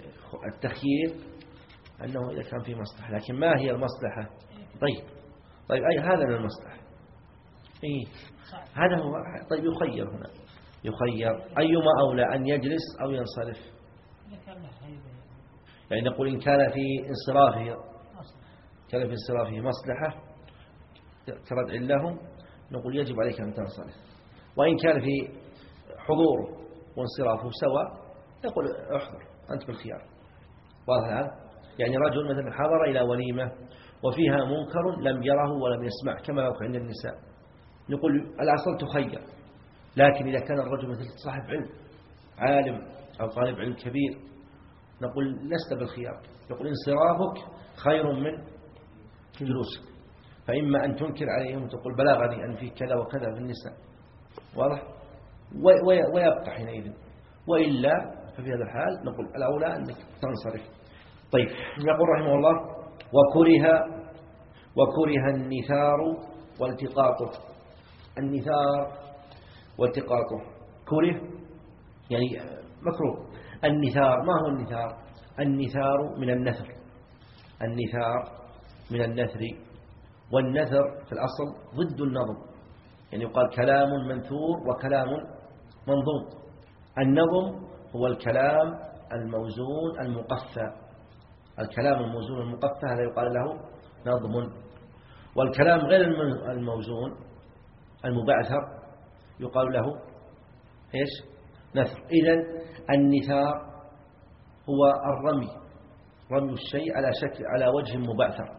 التخيير أنه إذا كان في مصلحة لكن ما هي المصلحة؟ طيب. طيب أي هذا من المصلحة. إيه. هذا هو طيب يخير هنا. يخير. أيما أولى أن يجلس أو ينصرف؟ يعني نقول إن كان في انصرافه كان في انصرافه مصلحة كردع لهم نقول يجب عليك أن تنصرف. وإن كان في حضوره وانصرافه سواء يقول احضر أنت بالخيار. واضح الآن يعني رجل مثلا حضر إلى وليمة وفيها منكر لم يره ولم يسمع كما لو عند النساء. نقول الأصل تخير لكن إذا كان الرجل مثل صاحب علم عالم أو طالب علم كبير نقول لست بالخيار. نقول انصرافك خير من جلوسك. فإما أن تنكر عليهم وتقول بلغني أن في كذا وكذا في النساء. واضح؟ ويبقى حينئذ. وإلا ففي هذا الحال نقول الأولى أنك تنصرف. طيب يقول رحمه الله وكره وكره النثار والتقاطه. النثار والتقاطه. كره يعني مكروه. النثار ما هو النثار؟ النثار من النثر. النثار من النثر. والنثر في الأصل ضد النظم. يعني يقال كلام منثور وكلام منظوم. النظم هو الكلام الموزون المقفى. الكلام الموزون المقفى هذا يقال له نظم. والكلام غير الموزون المبعثر يقال له إيش؟ نثر. إذن النثار هو الرمي. رمي الشيء على شكل على وجه مبعثر.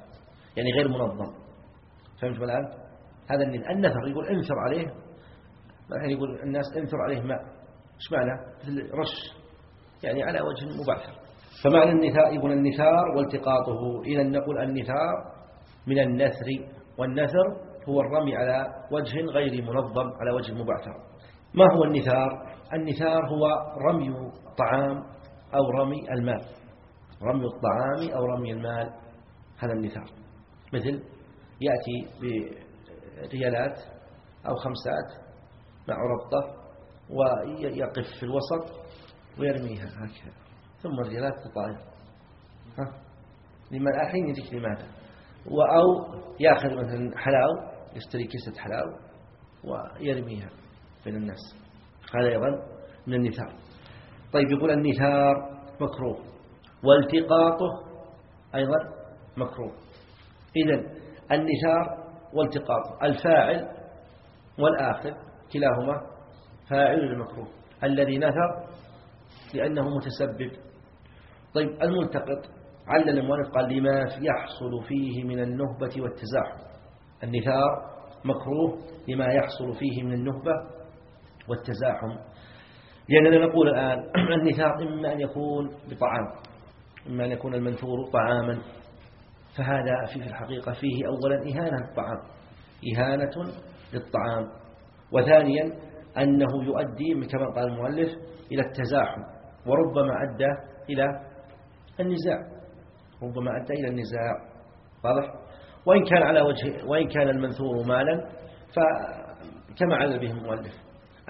يعني غير منظم. فهمت الآن؟ هذا النثر يقول انثر عليه الحين يقول الناس انثر عليه ماء. إيش معنى؟ مثل رش. يعني على وجه مبعثر فمعنى النثار يقول النثار والتقاطه. إذا نقول النثار من النثر والنثر هو الرمي على وجه غير منظم على وجه مبعثر ما هو النثار؟ النثار هو رمي الطعام أو رمي المال. رمي الطعام أو رمي المال. هذا النثار. مثل يأتي بريالات أو خمسات مع ربطة ويقف في الوسط ويرميها هكذا. ثم الريالات تطاير ها؟ لما الحين يجيك لماذا؟ أو يأخذ مثلا حلاو يشتري كيسة حلاو ويرميها بين الناس. هذا أيضا من النثار. طيب يقول النثار مكروه. والتقاطه أيضا مكروه. إذن النثار والتقاط الفاعل والآخر كلاهما فاعل المكروه الذي نثر لأنه متسبب. طيب الملتقط علل المؤلف قال لما يحصل فيه من النهبة والتزاحم النثار مكروه لما يحصل فيه من النهبة والتزاحم. لأننا نقول الآن النثار إما أن يكون بطعام إما أن يكون المنثور طعاما فهذا في الحقيقة فيه أولا إهانة للطعام إهانة للطعام. وثانيا أنه يؤدي كما قال المؤلف إلى التزاحم وربما أدى إلى النزاع ربما أدى إلى النزاع. واضح؟ وإن كان على وجه وإن كان المنثور مالا فكما علل به المؤلف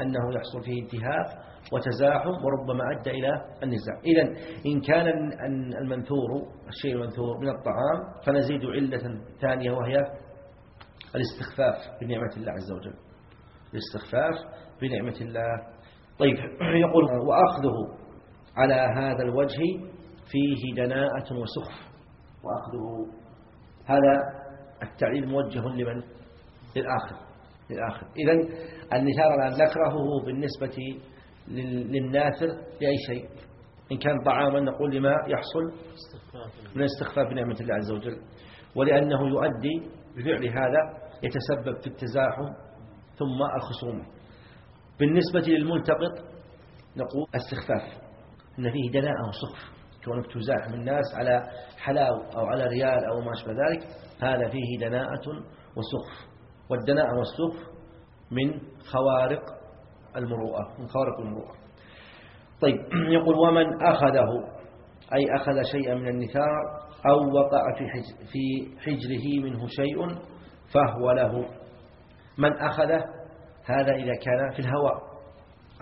أنه يحصل فيه انتهاك وتزاحم وربما أدى إلى النزاع. إذا إن كان المنثور الشيء المنثور من الطعام فنزيد علة ثانية وهي الاستخفاف بنعمة الله عز وجل. الاستخفاف بنعمة الله. طيب يقول وأخذه على هذا الوجه فيه دناءة وسخف. وأخذه هذا التعليل موجه لمن؟ للآخر. للآخر. إذا النثار الآن نكرهه بالنسبة للناثر لأي شيء. إن كان طعاما نقول لما يحصل من الاستخفاف بنعمة الله عز وجل. ولأنه يؤدي بفعل هذا يتسبب في التزاحم ثم الخصومة بالنسبة للملتقط نقول استخفاف إن فيه دناء وصخف كونك تزاحم الناس على حلاو أو على ريال أو ما أشبه ذلك هذا فيه دناءة وسخف. والدناء والسخف من خوارق المروءة من خوارق المروءة. طيب يقول ومن أخذه؟ أي أخذ شيئا من النثار أو وقع في في حجره منه شيء فهو له. من أخذه؟ هذا إذا كان في الهواء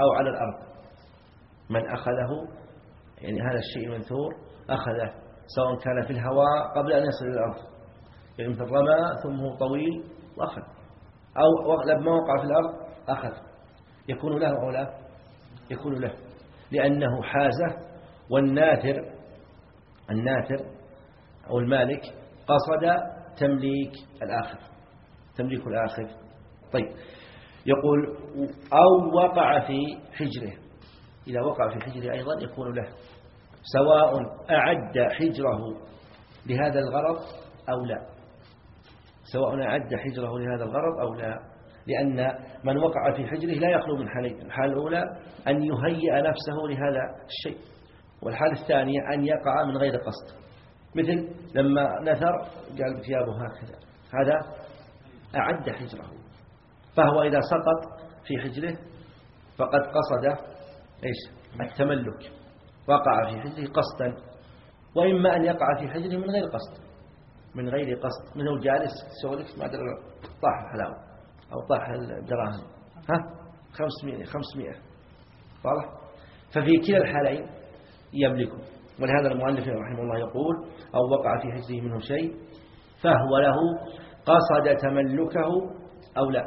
أو على الأرض. من أخذه؟ يعني هذا الشيء منثور أخذه سواء كان في الهواء قبل أن يصل إلى الأرض. يعني مثل رمى ثم هو طويل وأخذ. أو لما وقع في الأرض أخذ. يكون له أو لا؟ يكون له. لأنه حازه والناثر الناثر أو المالك قصد تمليك الآخر تمليك الآخر. طيب. يقول أو وقع في حجره. إذا وقع في حجره أيضا يكون له. سواء أعد حجره لهذا الغرض أو لا. سواء أعد حجره لهذا الغرض أو لا. لأن من وقع في حجره لا يخلو من حالين الحالة الأولى أن يهيئ نفسه لهذا الشيء والحالة الثانية أن يقع من غير قصد. مثل لما نثر قال بثيابه هكذا هذا أعد حجره. فهو إذا سقط في حجره فقد قصد إيش؟ التملك. وقع في حجره قصدا. وإما أن يقع في حجره من غير قصد. من غير قصد. منه جالس؟ سولف ما أدري. طاح الحلاوة. أو طاح الدراهم. ها؟ خمسمائة خمسمائة واضح؟ ففي كلا الحالين يملكه. ولهذا المؤلف رحمه الله يقول أو وقع في حجره منه شيء فهو له قصد تملكه أو لا.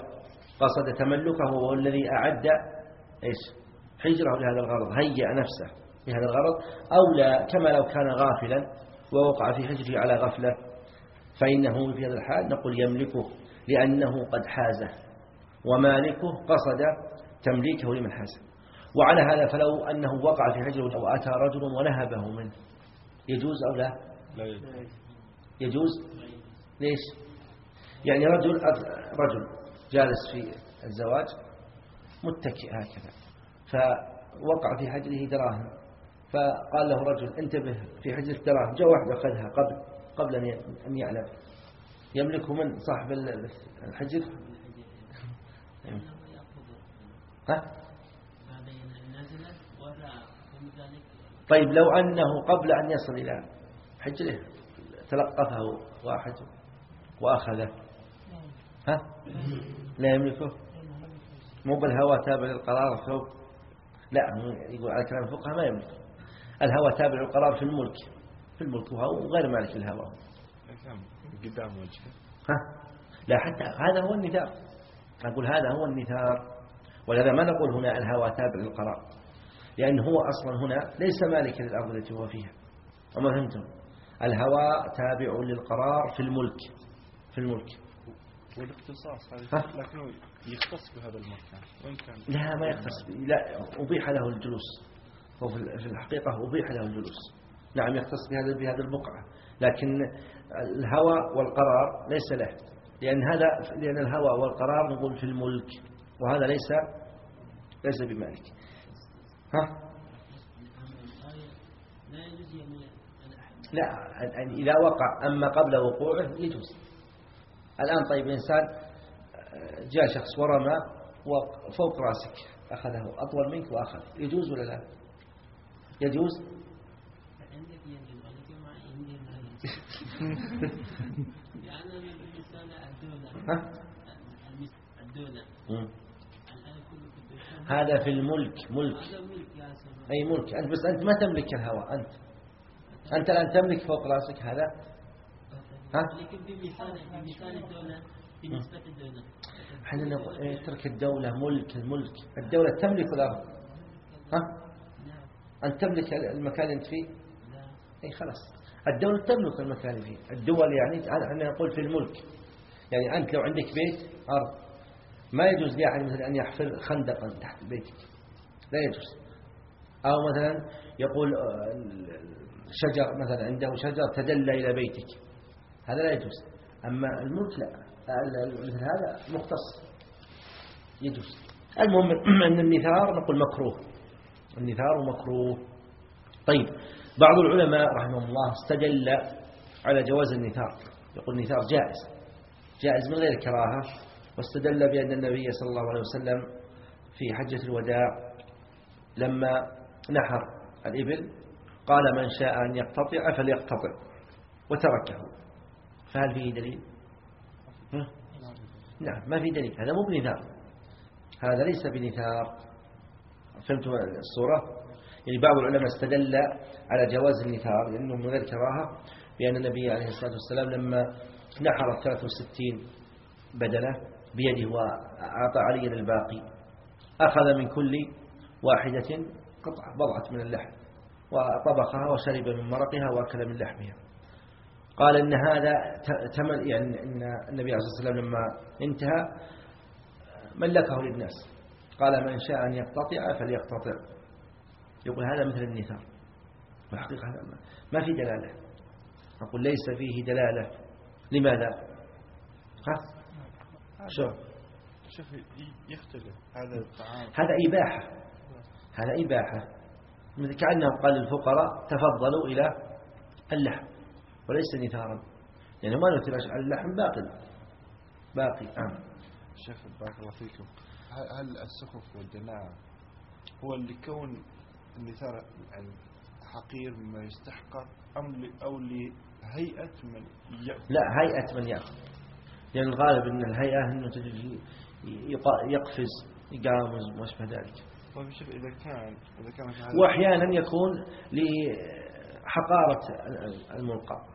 قصد تملكه هو الذي أعد إيش؟ حجره لهذا الغرض هيأ نفسه لهذا الغرض أو لا كما لو كان غافلا ووقع في حجره على غفلة فإنه في هذا الحال نقول يملكه. لأنه قد حازه ومالكه قصد تمليكه لمن حازه وعلى هذا فلو أنه وقع في حجره أو أتى رجل ونهبه منه. يجوز أو لا؟ يجوز. ليش؟ يعني رجل رجل جالس في الزواج متكئ هكذا فوقع في حجره دراهم فقال له رجل انتبه في حجر دراهم جاء واحد أخذها قبل قبل أن يعلم. يملكه من صاحب الحجر؟ ها؟ طيب لو أنه قبل أن يصل إلى حجره تلقفه واحد وأخذه ها؟ لا يملكه؟ مو بالهوى تابع للقرار فوق لا يقول على كلام الفقهاء ما يملكه الهوى تابع القرار في الملك. في الملك وهو غير مالك الهوى. قدام وجهه. ها؟ لا حتى هذا هو النثار. أقول هذا هو النثار. ولهذا ما نقول هنا الهوى تابع للقرار. لأن هو أصلا هنا ليس مالكا للأرض التي هو فيها. وما فهمتم؟ الهوى تابع للقرار في الملك. في الملك. والاختصاص هذا لكنه يختص بهذا المكان. وإن كان لا ما يختص لا أبيح له الجلوس. هو في الحقيقة أبيح له الجلوس. نعم يختص بهذا بهذه البقعة. لكن الهوى والقرار ليس له. لأن هذا لأن الهوى والقرار نقول في الملك وهذا ليس ليس بمالك. ها؟ لا إذا وقع أما قبل وقوعه يجوز. الآن طيب إنسان جاء شخص ورمى فوق رأسك أخذه أطول منك وأخذ يجوز ولا لا؟ يجوز؟ هذا في الملك ملك. أي ملك. أنت بس أنت ما تملك الهواء أنت. أنت الآن تملك فوق رأسك هذا؟ ها؟ لكن بمثال الدولة بنسبة الدولة إحنا نقول إيه ترك الدولة ملك الملك. الدولة تملك الأرض. ها؟ أن تملك المكان أنت فيه؟ أي خلاص. الدولة تملك المكان فيه الدول يعني أنا نقول في الملك. يعني أنت لو عندك بيت أرض. ما يجوز لأحد مثلا أن يحفر خندقا تحت بيتك. لا يجوز. أو مثلا يقول آه، شجر مثلا عنده شجر تدلى إلى بيتك. هذا لا يجوز. أما الملك لا. مثل هذا مختص. يجوز. المهم أن النثار نقول مكروه. النثار مكروه. طيب. بعض العلماء رحمه الله استدل على جواز النثار يقول النثار جائز. جائز من غير كراهة واستدل بأن النبي صلى الله عليه وسلم في حجة الوداع لما نحر الإبل قال من شاء أن يقتطع فليقتطع وتركه. فهل فيه دليل؟ نعم ما في دليل. هذا مو بنثار هذا ليس بنثار فهمتم الصورة؟ يعني بعض العلماء استدل على جواز النثار لأنه من غير كراهة بأن النبي عليه الصلاة والسلام لما نحر 63 بدنة بيده وأعطى علي الباقي أخذ من كل واحدة قطعة بضعة من اللحم وطبخها وشرب من مرقها وأكل من لحمها. قال إن هذا تمل يعني إن النبي عليه الصلاة والسلام لما انتهى ملكه للناس. قال من شاء أن يقتطع فليقتطع. يقول هذا مثل النثار والحقيقة هذا ما في دلالة. أقول ليس فيه دلالة. لماذا؟ ها شو؟ شوف يختلف. هذا الطعام. هذا إباحة. هذا إباحة. كأنه قال للفقراء تفضلوا إلى اللحم. وليس نثارا. يعني ما نثر اللحم باقي باقي. آه. شيخ بارك الله فيكم. هل السخف والدناء هو اللي كون النثار يعني حقير مما يستحقر أم أو لهيئة من يأخذ؟ لا هيئة من يأخذ. يعني الغالب أن الهيئة أنه تجي يقفز يقامز وما شبه ذلك. طيب شوف إذا كان إذا كان وأحيانا يكون لحقارة الملقى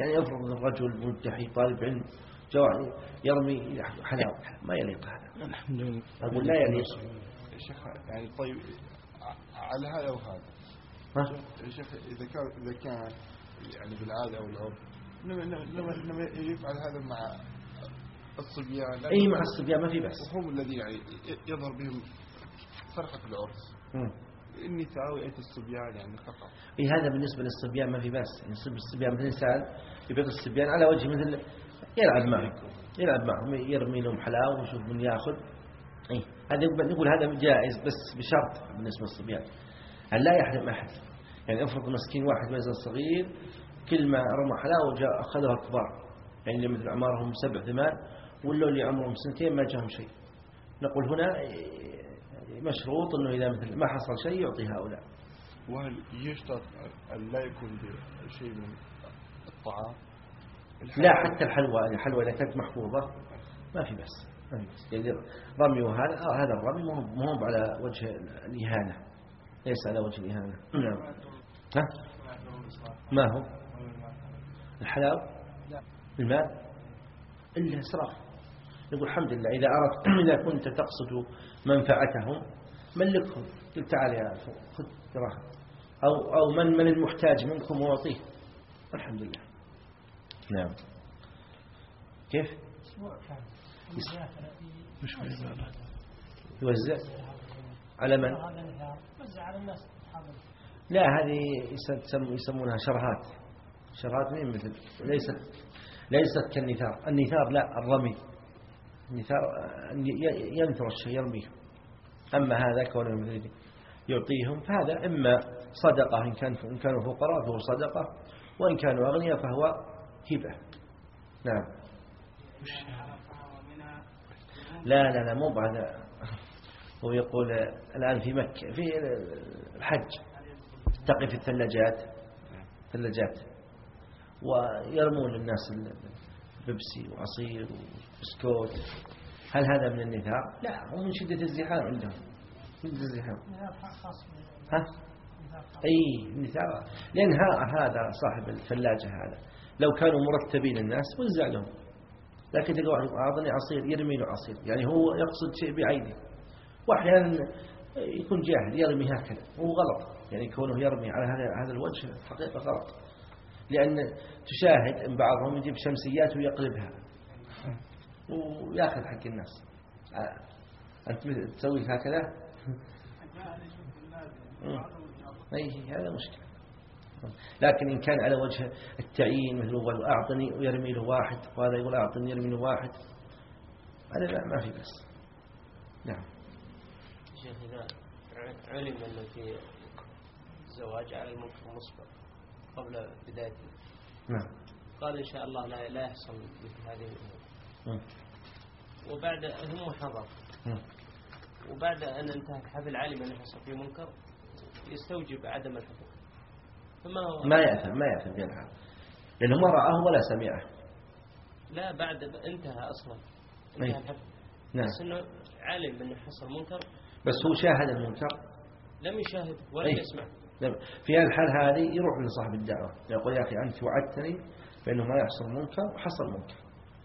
يعني يفرض الرجل مدحي طالب علم جوع يرمي حلاوة. ما يليق هذا. الحمد لله. أقول لا يليق. شيخ يعني طيب على هذا وهذا؟ شيخ إذا كان إذا كان يعني بالعادة أو العرف لما يفعل هذا مع الصبيان. إي مع الصبيان ما في بس وهم الذي يعني يظهر بهم فرقة العرس إني تعاوية الصبيان يعني فقط. إي هذا بالنسبة للصبيان ما في بس يعني الصبيان مثل إنسان يبيض الصبيان على وجه مثل يلعب معهم يلعب معهم يرمي لهم حلاوة ويشوف من يأخذ. إي هذا نقول هذا جائز بس بشرط بالنسبة للصبيان. أن لا يحرم أحد يعني افرض مسكين واحد مثلا صغير كل ما رمى حلاوة جاء أخذها الكبار يعني اللي مثل أعمارهم سبع ثمان ولا اللي عمرهم سنتين ما جاهم شيء. نقول هنا مشروط أنه إذا مثل ما حصل شيء يعطي هؤلاء. وهل يشترط أن لا يكون بشيء من الطعام؟ لا حتى الحلوى الحلوى إذا كانت محفوظة ما في بس يعني رمي وهذا آه هذا الرمي مو على وجه الإهانة. ليس على وجه الإهانة. نعم. ها؟ ما هو؟ الحلاو الماء إلا إسراف. يقول الحمد لله. إذا أردت إذا كنت تقصد منفعتهم ملكهم. قل تعال يا خذ دراهم أو, أو من من المحتاج منكم واعطيه الحمد لله. نعم. كيف؟ يوزع. على من؟ لا هذه يسمونها شرهات. شرهات مين مثل ليست ليست كالنثار. النثار لا الرمي. النثار ينثر الشيء يرميه أما هذا كونه يعطيهم فهذا إما صدقة إن, كان إن كانوا فقراء فهو صدقة وإن كانوا أغنياء فهو هبة. نعم. لا لا لا مو بعد هو يقول الآن في مكة في الحج تقف الثلاجات ثلاجات. ويرمون الناس بيبسي وعصير وبسكوت. هل هذا من النثار؟ لا هو من شدة الزحام عندهم. شدة الزحام. ها؟ أي النثار لأن هذا صاحب الثلاجة هذا. لو كانوا مرتبين الناس وزع لهم لكن تلقى واحد أعطني عصير يرمي له عصير. يعني هو يقصد شيء بعينه. وأحيانا يكون جاهل يرمي هكذا. وهو غلط. يعني كونه يرمي على هذا هذا الوجه حقيقة غلط. لأن تشاهد أن بعضهم يجيب شمسيات ويقلبها. وياخذ حق الناس. أنت تسوي هكذا؟ أي هذا مشكلة. لكن إن كان على وجه التعيين مثل أعطني ويرمي له واحد وهذا يقول أعطني يرمي له واحد هذا لا ما في بس نعم. إذا علم أنه في الزواج على المنكر مسبق قبل بدايته. نعم. قال إن شاء الله لا لا يحصل مثل هذه الأمور. وبعد هم حضر. وبعد أن انتهى الحفل علم أنه حصل فيه منكر يستوجب عدم الحضور. فما هو؟ ما يأثم ما يأثم بينها لأنه ما رآه ولا سمعه. لا بعد انتهى أصلا. انتهى الحفل. نعم. بس أنه علم أنه حصل منكر. بس هو شاهد المنكر. لم يشاهد ولا. يسمع. في الحال هذه يروح لصاحب الدعوة. يقول يا أخي أنت وعدتني بأنه ما يحصل منكر وحصل منكر.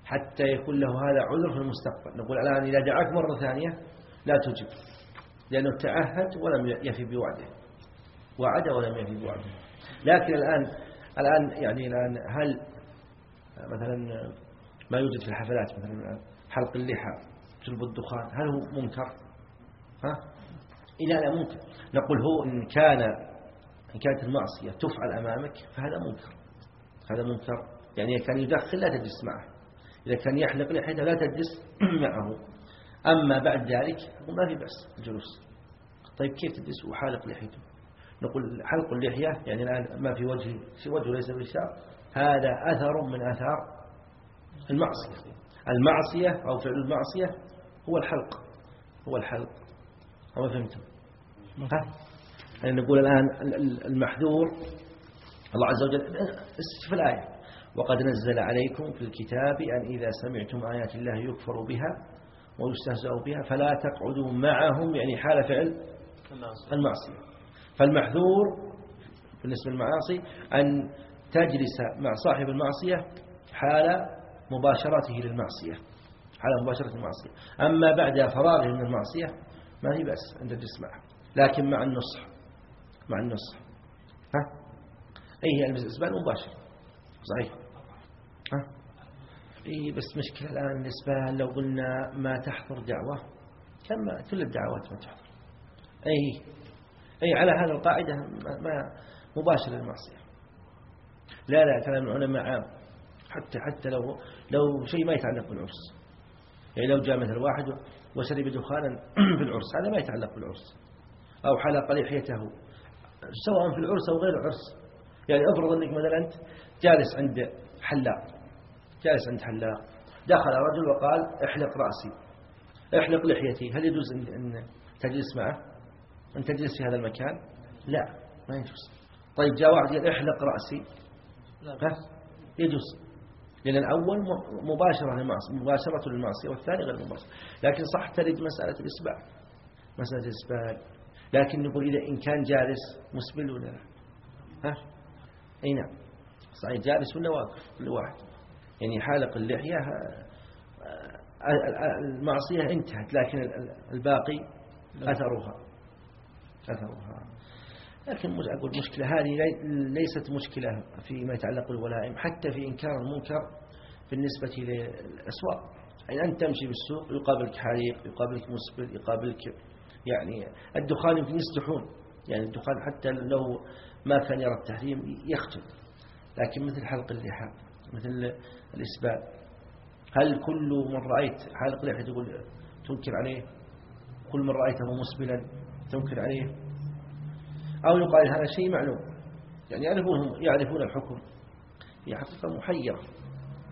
حتى يكون له هذا عذر في المستقبل. نقول الآن إذا دعاك مرة ثانية لا تجب لأنه تعهد ولم يفي بوعده. وعد ولم يفي بوعده. لكن الآن الآن يعني الآن هل مثلا ما يوجد في الحفلات مثلا حلق اللحى جلب الدخان هل هو منكر؟ ها؟ إلى لا منكر. نقول هو إن كان إن كانت المعصية تفعل أمامك فهذا منكر. هذا منكر. يعني كان يدخل لا تجلس معه. إذا كان يحلق لحيته لا تجلس معه. أما بعد ذلك ما في بأس الجلوس طيب كيف تجلس وحالق لحيته؟ نقول حلق اللحية يعني الآن ما في وجه في وجه ليس بالشعر هذا أثر من أثار المعصية. المعصية أو فعل المعصية هو الحلق. هو الحلق. أو فهمتم ها؟ يعني نقول الآن المحذور الله عز وجل في الآية. وقد نزل عليكم في الكتاب أن إذا سمعتم آيات الله يكفر بها ويستهزأ بها فلا تقعدوا معهم يعني حال فعل المعصية. فالمحذور بالنسبة للمعاصي أن تجلس مع صاحب المعصية حال مباشرته للمعصية حال مباشرة المعصية. أما بعد فراغه من المعصية ما هي بأس أن تجلس معه لكن مع النصح مع النصح. ها؟ أي هي الإسبال مباشر. صحيح. ها؟ إيه بس مشكلة الآن الإسبال لو قلنا ما تحضر دعوة. كم كل الدعوات ما تحضر. أي أي على هذا القاعدة ما مباشر للمعصية لا لا كلام العلماء عام. حتى حتى لو لو شيء ما يتعلق بالعرس. يعني لو جاء مثل واحد وشرب دخانا في العرس هذا ما يتعلق بالعرس. أو حلق لحيته سواء في العرس أو غير العرس. يعني افرض أنك مثلا أنت جالس عند حلاق جالس عند حلاق دخل رجل وقال احلق رأسي احلق لحيتي هل يجوز أن تجلس معه؟ أن تجلس في هذا المكان؟ لا ما يجوز. طيب جاء واحد قال احلق رأسي لا يجوز. لأن الأول مباشرة للمعصية مباشرة للمعصية والثاني غير مباشرة لكن صح ترد مسألة الإسبال. مسألة الإسبال. لكن نقول إذا إن كان جالس مسبل ولا لا؟ ها؟ أي نعم. صحيح. جالس ولا واقف؟ كل واحد. يعني حالق اللحية المعصية انتهت لكن الباقي أثرها. أثرها. لكن أقول مشكلة. هذه ليست مشكلة فيما يتعلق بالولائم حتى في إنكار المنكر بالنسبة للأسواق. يعني أنت تمشي بالسوق يقابلك حريق يقابلك مسبل يقابلك يعني الدخان يمكن يستحون. يعني الدخان حتى لو ما كان يرى التحريم يخجل لكن مثل حلق اللحى مثل الإسبال هل كل من رأيت حلق اللحى تقول تنكر عليه؟ كل من رأيته مسبلا تنكر عليه؟ أو يقال هذا شيء معلوم. يعني يعرفون يعرفون الحكم. هي حقيقة محيرة.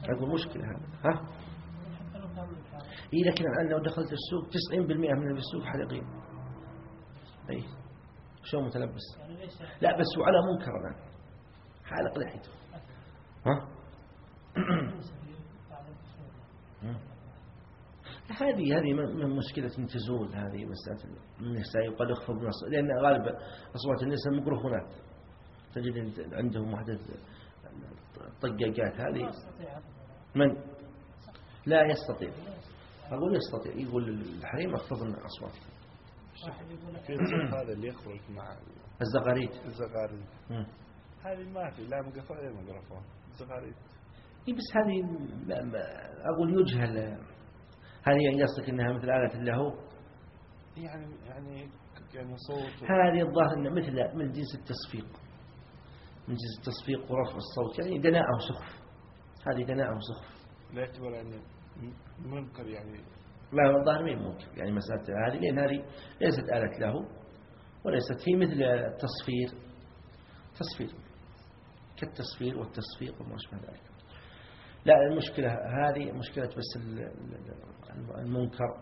أقول مشكلة هذا ها؟ إيه لكن الآن لو دخلت السوق 90% من السوق حلقين أي شو متلبس؟ لا بس على منكر الآن. حالق لحيته. ها؟ هذه هذه من مشكلة تزول هذه مسألة النساء يقال يخفض نص لأن غالب أصوات النساء ميكروفونات. تجد عندهم وحدة الطقاقات هذه. من؟ لا يستطيع. أقول يستطيع. يقول الحريم أخفض أصواتكم في الصف هذا اللي يخرج مع الزغاريد. الزغاريد. مم. هذه ما في لا مقفى ولا مقرفة الزغاريد. إيه بس هذه أقول يجهل هذه يعني قصدك أنها مثل آلة اللهو يعني يعني يعني صوت هذه الظاهر أنها مثل من جنس التصفيق؟ من جنس التصفيق ورفع الصوت يعني دناءة وسخف هذه دناءة وسخف لا يعتبر أنه منكر يعني. لا الظاهر ما ممكن يعني مسألة هذه لأن هذه ليست آلة له وليست هي مثل التصفير. تصفير. كالتصفير والتصفيق وما أشبه ذلك. لا المشكلة هذه مشكلة بس المنكر.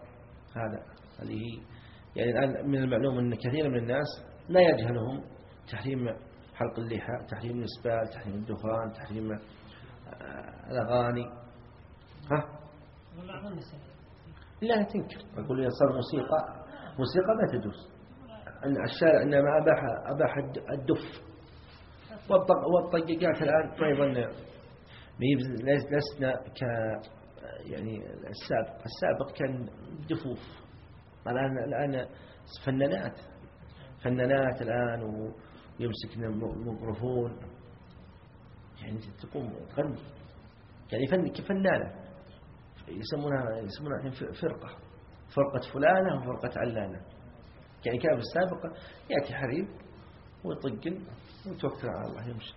هذا. هذه يعني الآن من المعلوم أن كثير من الناس لا يجهلهم تحريم حلق اللحى تحريم الإسبال تحريم الدخان تحريم آه، الأغاني. ها؟ لا تنكر. أقول إذا صار موسيقى موسيقى ما تجوز الشارع إنما أباح أباح الد- الدف. والطق- والطقيقات الآن أيضا لسنا ك يعني السابق. السابق كان دفوف. الآن الآن فنانات. فنانات الآن ويمسكنا ميكروفون يعني تقوم تغني. يعني فن كفنانة. يسمونها يسمونها فرقة. فرقة فلانة وفرقة علانة. يعني كان في السابق يأتي حريم ويطقن ويتوكل على الله يمشي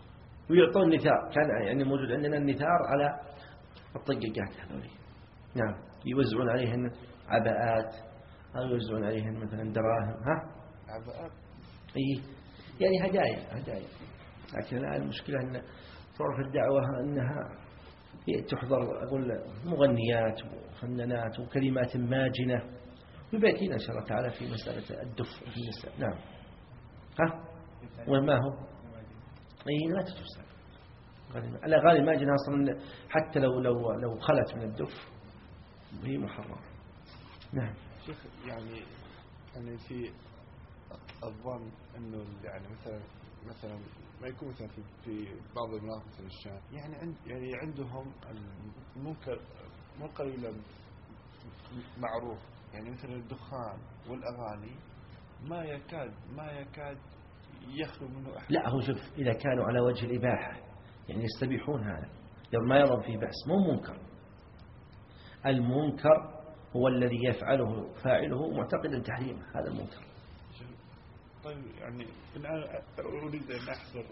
ويعطون نثار. كان يعني موجود عندنا النثار على الطقيقات هذول نعم. يوزعون عليهن عباءات أو يوزعون عليهن مثلا دراهم ها؟ عباءات. إي. يعني هدايا هدايا. لكن الآن المشكلة أن صار في الدعوة أنها هي تحضر أقول مغنيات وفنانات وكلمات ماجنة. ويبيتين إن شاء الله تعالى في مسألة الدف في النساء نعم. ها؟ وما هو؟ أي لا تجوز غالي- الأغاني الماجنة أصلا حتى لو لو لو خلت من الدف. هي محرمة. نعم. شيخ يعني يعني في الظن إنه يعني مثلا مثلا ما يكون مثلا في, في بعض المناطق مثل الشام يعني عند يعني عندهم المنكر منكر إلى معروف. يعني مثلا الدخان والأغاني ما يكاد ما يكاد يخلو منه أحد. لا هو شوف إذا كانوا على وجه الإباحة يعني يستبيحون هذا. ما يرون فيه بأس مو منكر. المنكر هو الذي يفعله فاعله معتقدا تحريمه. هذا المنكر. طيب يعني الآن أريد أن أحضر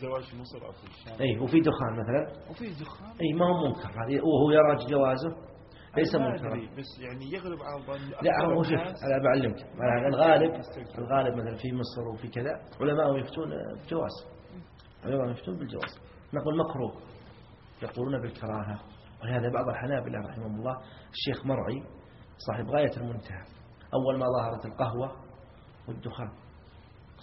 زواج في مصر أو في الشام. أي وفي دخان مثلا. وفي دخان؟ أي ما هو منكر. هذه وهو يرى جوازه. ليس منكرا. بس يعني يغلب على الظن لا هو شوف أنا بعلمك الغالب. الغالب مثلا في مصر وفي كذا علماء يفتون بالجواز علماء يفتون بالجواز. نقول مكروه. يقولون بالكراهة. ولهذا بعض الحنابلة رحمهم الله. الشيخ مرعي صاحب غاية المنتهى. أول ما ظهرت القهوة والدخان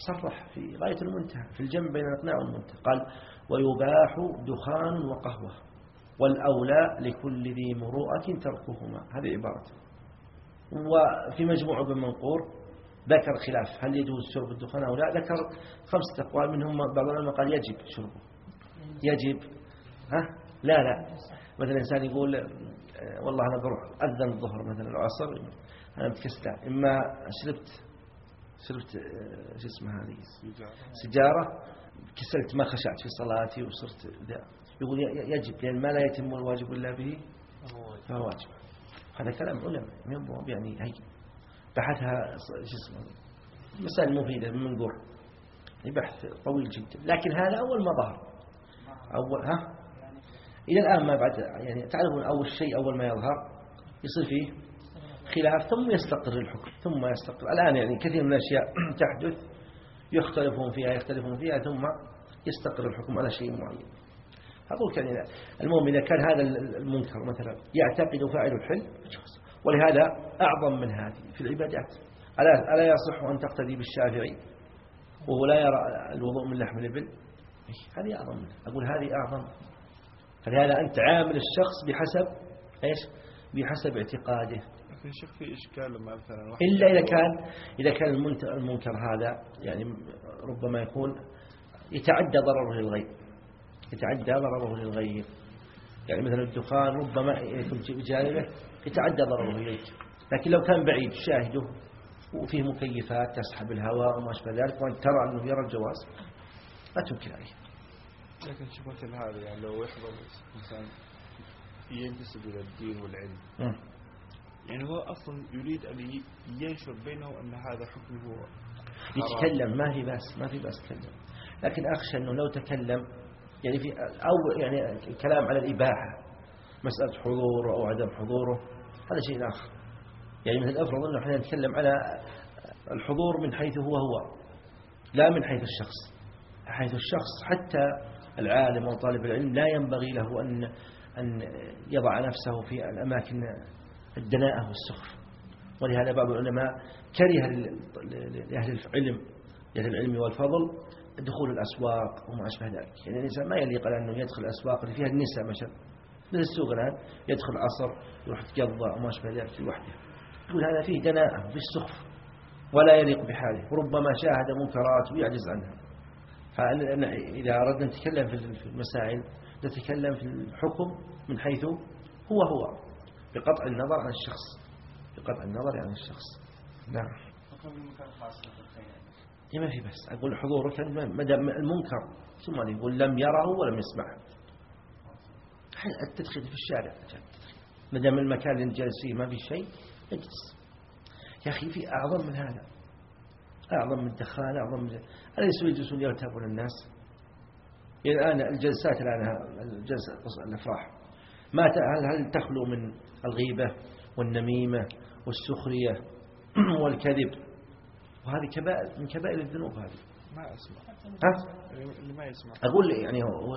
صرح في غاية المنتهى في الجمع بين الإقناع والمنتهى. قال ويباح دخان وقهوة والأولى لكل ذي مروءة تركهما. هذه عبارته وفي مجموع ابن منقور ذكر خلاف. هل يجوز شرب الدخان أو لا؟ ذكر خمسة أقوال منهم. بعض العلماء قال يجب شربه. يجب. ها؟ لا لا. مثلا إنسان يقول آه، والله أنا بروح أذن الظهر مثلا العصر أنا متكسلان إما شربت شربت آه، شو اسمها هذه؟ سيجارة. كسلت ما خشعت في صلاتي وصرت ذا. يقول يجب. لأن ما لا يتم الواجب إلا به فهو واجب. هذا كلام علماء يعني هي بحثها شو اسمه مسائل مفيدة من يعني بحث طويل جدا. لكن هذا أول ما ظهر. أول ها؟ إلى الآن ما بعد يعني تعرفون أول شيء أول ما يظهر يصير فيه خلاف ثم يستقر الحكم ثم يستقر. الآن يعني كثير من الأشياء تحدث يختلفون فيها يختلفون فيها ثم يستقر الحكم على شيء معين. أقول يعني المهم إذا كان هذا المنكر مثلا يعتقد فاعل الحل ولهذا أعظم من هذه في العبادات. ألا, ألا يصح أن تقتدي بالشافعي وهو لا يرى الوضوء من لحم الإبل؟ هذه أعظم. منها أقول هذه أعظم. فلهذا أنت عامل الشخص بحسب إيش؟ بحسب اعتقاده. لكن شيخ في إشكال لما مثلا إلا إذا كان إذا كان المنكر هذا يعني ربما يكون يتعدى ضرره للغير. يتعدى ضرره للغير. يعني مثلا الدخان ربما يكون بجانبه يتعدى ضرره إليك لكن لو كان بعيد شاهده. وفيه مكيفات تسحب الهواء وما أشبه ذلك وأنت ترى أنه يرى الجواز. لا تنكر عليه. لكن شوف مثل هذا يعني لو يحضر إنسان ينتسب إلى الدين والعلم. يعني هو أصلا يريد أن ينشر بينه أن هذا حكمه حرام. يتكلم. ما في بأس. ما في بأس يتكلم لكن أخشى أنه لو تكلم يعني في أو يعني كلام على الإباحة. مسألة حضوره أو عدم حضوره هذا شيء آخر. يعني مثل أفرض أنه إحنا نتكلم على الحضور من حيث هو هو لا من حيث الشخص. حيث الشخص حتى العالم أو طالب العلم لا ينبغي له أن أن يضع نفسه في الأماكن الدناءة والسخف ولهذا بعض العلماء كره لأهل العلم لأهل العلم والفضل دخول الأسواق وما أشبه ذلك. يعني الإنسان ما يليق له أنه يدخل الأسواق اللي فيها النساء مثلا. مثل السوق الآن يدخل عصر يروح يتقضى وما أشبه ذلك لوحده يقول هذا فيه دناءة وفيه سخف ولا يليق بحاله. وربما شاهد منكرات ويعجز عنها. فإذا أردنا نتكلم في المسائل نتكلم في الحكم من حيث هو هو بقطع النظر عن الشخص. بقطع النظر عن الشخص. نعم. إيه ما في بس أقول حضورك مدى المنكر ثم يقول لم يره ولم يسمعه. التدخين في الشارع؟ ما دام المكان اللي جالس فيه ما في شيء اجلس. يا أخي في أعظم من هذا. أعظم من الدخان أعظم من أليسوا يجلسون يغتابون الناس؟ الآن الجلسات الآن الجلسة الأفراح. ما هل هل تخلو من الغيبة والنميمة والسخرية والكذب؟ وهذه كبائر من كبائر الذنوب هذه. ما أسمع. ها؟ اللي ما يسمع. أقول يعني هو